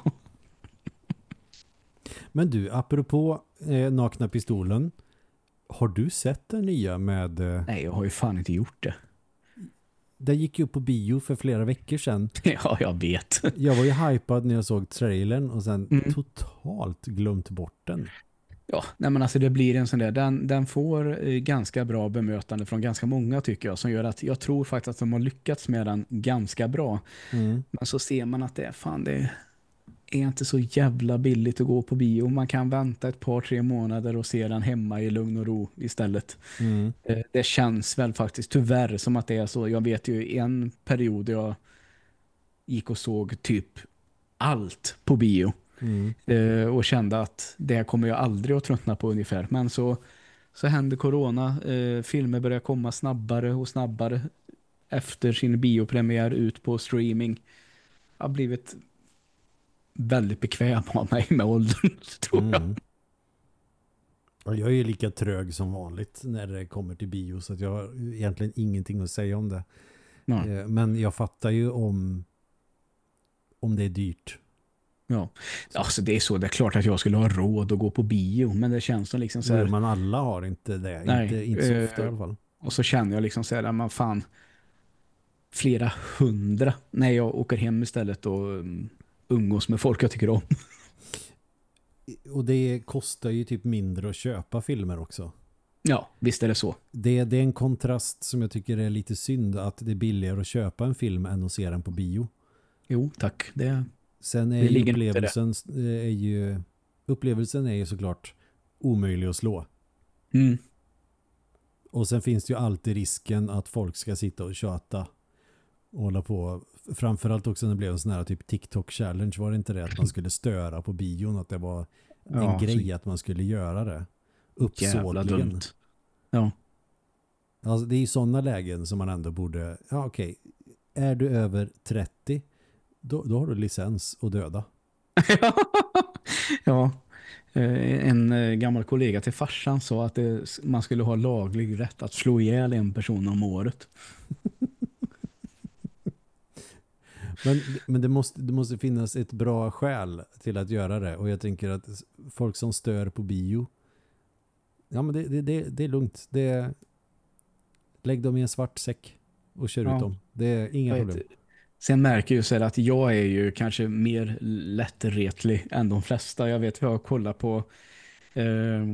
Men du, apropå eh, Nakna pistolen. Har du sett den nya med... Eh, Nej, jag har ju fan inte gjort det. den gick ju upp på bio för flera veckor sedan. *laughs* Ja, jag vet. Jag var ju hypad när jag såg trailern och sen Mm. totalt glömt bort den. Ja, nej men alltså det blir en sån där, den, den får eh, ganska bra bemötande från ganska många tycker jag, som gör att jag tror faktiskt att de har lyckats med den ganska bra. Mm. Men så ser man att det är fan, det är inte så jävla billigt att gå på bio. Man kan vänta ett par, tre månader och se den hemma i lugn och ro istället. Mm. Eh, Det känns väl faktiskt tyvärr som att det är så. Jag vet ju en period jag gick och såg typ allt på bio. Mm. Eh, och kände att det kommer jag aldrig att tröttna på ungefär. Men så, så hände corona. Eh, filmer började komma snabbare och snabbare efter sin biopremiär ut på streaming. Jag har blivit väldigt bekväm av mig med åldern, *laughs* tror jag. Mm. Jag är ju lika trög som vanligt när det kommer till bio så att jag har egentligen ingenting att säga om det. Ja, Eh, Men jag fattar ju om om det är dyrt. Ja. Alltså det är så, det är klart att jag skulle ha råd att gå på bio, men det känns som liksom så här, Men alla har inte det. Nej, inte, inte så eh, ofta i alla fall. Och så känner jag liksom så här, man fan flera hundra när jag åker hem istället och um, umgås med folk jag tycker om. Och det kostar ju typ mindre att köpa filmer också. Ja, visst är det så. Det, det är en kontrast som jag tycker är lite synd att det är billigare att köpa en film än att se den på bio. Jo, tack. Det, Sen är ju upplevelsen, är ju, upplevelsen är ju såklart omöjlig att slå. mm, Och sen finns det ju alltid risken att folk ska sitta och tjata och hålla på. Framförallt också när det blev en sån här typ TikTok-challenge var det inte det att man skulle störa på bion att det var en Ja, grej att man skulle göra det. Uppsåtligen. Ja. Alltså det är i sådana lägen som man ändå borde, ja okej, är du över 30 då, då har du licens att döda. *laughs* ja. Eh, En eh, gammal kollega till farsan sa att det, man skulle ha laglig rätt att slå ihjäl en person om året. *laughs* Men, men det, måste, det måste finnas ett bra skäl till att göra det. Och jag tänker att folk som stör på bio, ja men det, det, det, det är lugnt. Det, lägg dem i en svart säck och kör Ja. ut dem. Det är inga Jag vet, problem. Sen märker jag ju så att jag är ju kanske mer lättretlig än de flesta. Jag vet, vi har kollat på eh,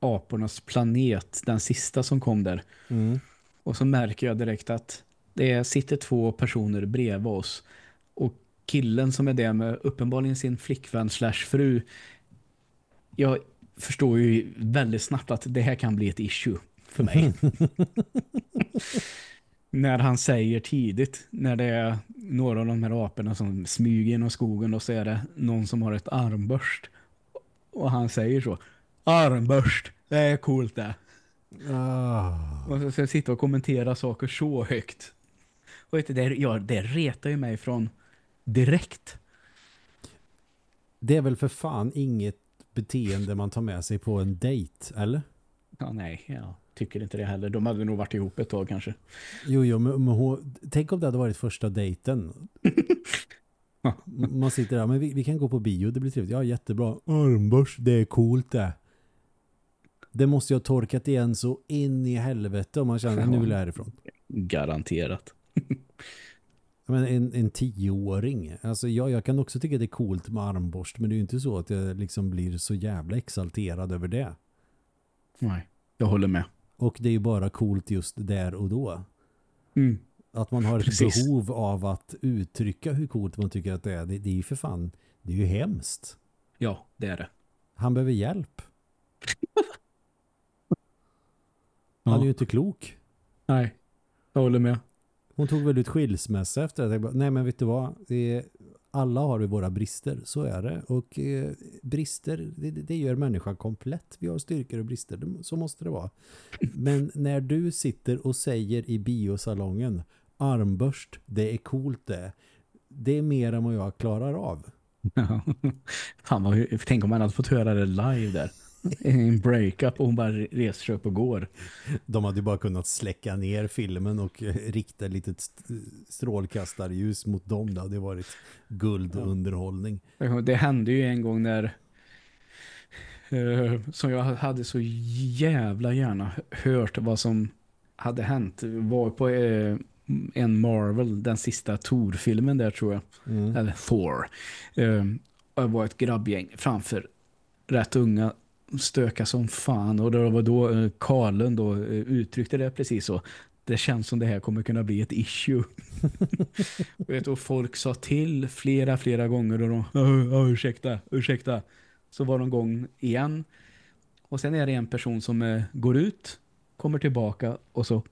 Apornas planet, den sista som kom där. Mm. Och så märker jag direkt att det sitter två personer bredvid oss. Och killen som är där med uppenbarligen sin flickvän slash fru. Jag förstår ju väldigt snabbt att det här kan bli ett issue för mig. *laughs* när han säger tidigt, när det är några av de här aporna som smyger genom skogen och så är det någon som har ett armbörst. Och han säger så, armbörst, det är coolt det. Ah. Och så ska jag sitta och kommentera saker så högt. Och vet du, det, ja, det retar ju mig från direkt. Det är väl för fan inget beteende man tar med sig på en dejt, eller? Ja, nej, jag tycker inte det heller. De hade nog varit ihop ett tag kanske. Jo, jo, men, men hon, tänk om det hade varit första dejten. *laughs* Man sitter där, men vi, vi kan gå på bio, det blir trevligt. Ja, jättebra. Armbörs, det är coolt det. Det måste jag torkat igen så in i helvete om man känner, nu vill jag härifrån. Garanterat. *laughs* Men en, en tioåring, alltså jag, jag kan också tycka det är coolt med armborst, men det är ju inte så att jag liksom blir så jävla exalterad över det. Nej, jag håller med. Och det är ju bara coolt just där och då. Mm. Att man har ett Precis. behov av att uttrycka hur coolt man tycker att det är. Det, det är ju för fan, det är ju hemskt. Ja, det är det. Han behöver hjälp. *laughs* Han är ju inte klok. Nej, jag håller med. Hon tog väl ut skilsmässa efter det. Bara, Nej men vet du vad? Det är, alla har vi våra brister, så är det. Och eh, brister, det, det gör människan komplett. Vi har styrkor och brister, Det- så måste det vara. Men när du sitter och säger i biosalongen armbörst, det är coolt det. Det är mer än vad jag klarar av. *laughs* Fan vad, tänk om man hade fått höra det live där. *laughs* En breakup och hon bara reser sig upp och går. De hade ju bara kunnat släcka ner filmen och eh, rikta st- strålkastarljus mot dem. Det hade varit guldunderhållning. Det hände ju en gång när eh, som jag hade så jävla gärna hört vad som hade hänt var på eh, en Marvel, den sista Thor-filmen där tror jag. Mm. Eller Thor. Det var ett grabbgäng framför rätt unga stöka som fan och det var då eh, Karlen då eh, uttryckte det precis så. Det känns som det här kommer kunna bli ett issue. och, *laughs* vet, och folk sa till flera, flera gånger och de, "Åh, ursäkta, ursäkta. Så var de gång igen. Och sen är det en person som eh, går ut, kommer tillbaka och så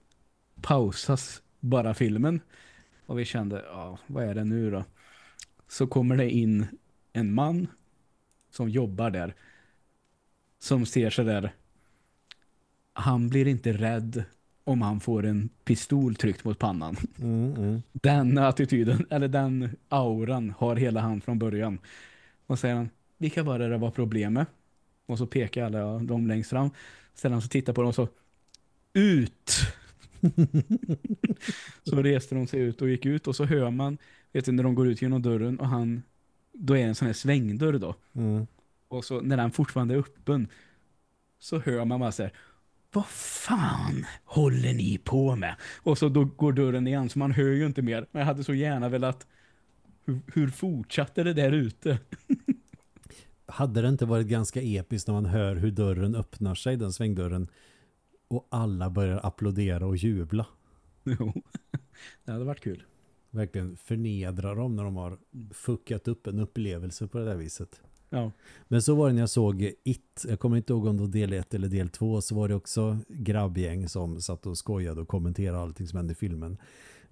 pausas bara filmen. Och vi kände, ja, vad är det nu då? Så kommer det in en man som jobbar där. Som ser sig där. Han blir inte rädd om han får en pistol tryckt mot pannan. Mm, mm. Den attityden, eller den auran har hela han från början. Och säger han, vilka var det det var problemet? Och så pekar alla de längst fram. Sen han så tittar på dem och så, ut! *laughs* så reste de sig ut och gick ut och så hör man, vet du, när de går ut genom dörren och han, då är det en sån här svängdörr då. Mm. Och så när den fortfarande är öppen så hör man bara så här vad fan håller ni på med? Och så då går dörren igen så man hör ju inte mer. Men jag hade så gärna velat hur, hur fortsatte det där ute? *laughs* Hade det inte varit ganska episkt när man hör hur dörren öppnar sig, den svängdörren, och alla börjar applådera och jubla? Jo, *laughs* det hade varit kul. Verkligen förnedra dem när de har fuckat upp en upplevelse på det där viset. Ja, Men så var det när jag såg It. Jag kommer inte ihåg om det var del 1 eller del 2. Så var det också grabbgäng som satt och skojade och kommenterade allting som hände i filmen.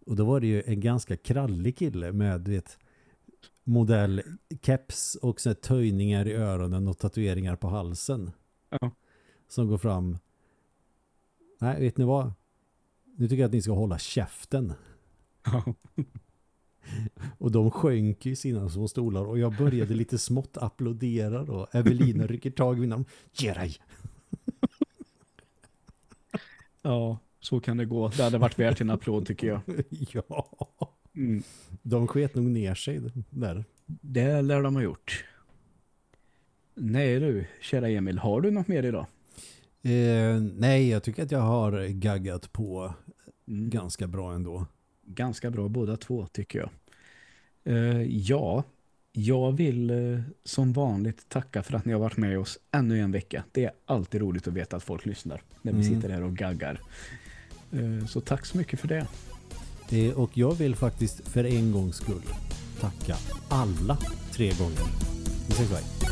Och då var det ju en ganska krallig kille med du vet, modell keps och så töjningar i öronen och tatueringar på halsen. Ja. Som går fram. Nej, vet ni vad? Nu tycker jag att ni ska hålla käften. ja. *laughs* Och de sjönk i sina små stolar och jag började lite smått applådera då. Evelina *laughs* rycker tag vid namn. Ge dig! *laughs* ja, så kan det gå. Det hade varit värt en applåd tycker jag. *laughs* ja. Mm. De sket nog ner sig där. Det lär de ha gjort. Nej du, kära Emil, har du något mer idag? Eh, nej, jag tycker att jag har gaggat på Mm. ganska bra ändå. Ganska bra båda två tycker jag. Eh, ja, jag vill eh, som vanligt tacka för att ni har varit med oss ännu en vecka. Det är alltid roligt att veta att folk lyssnar när vi Mm. sitter här och gaggar. Eh, så tack så mycket för det. Eh, och jag vill faktiskt för en gångs skull tacka alla tre gånger. Vi ses.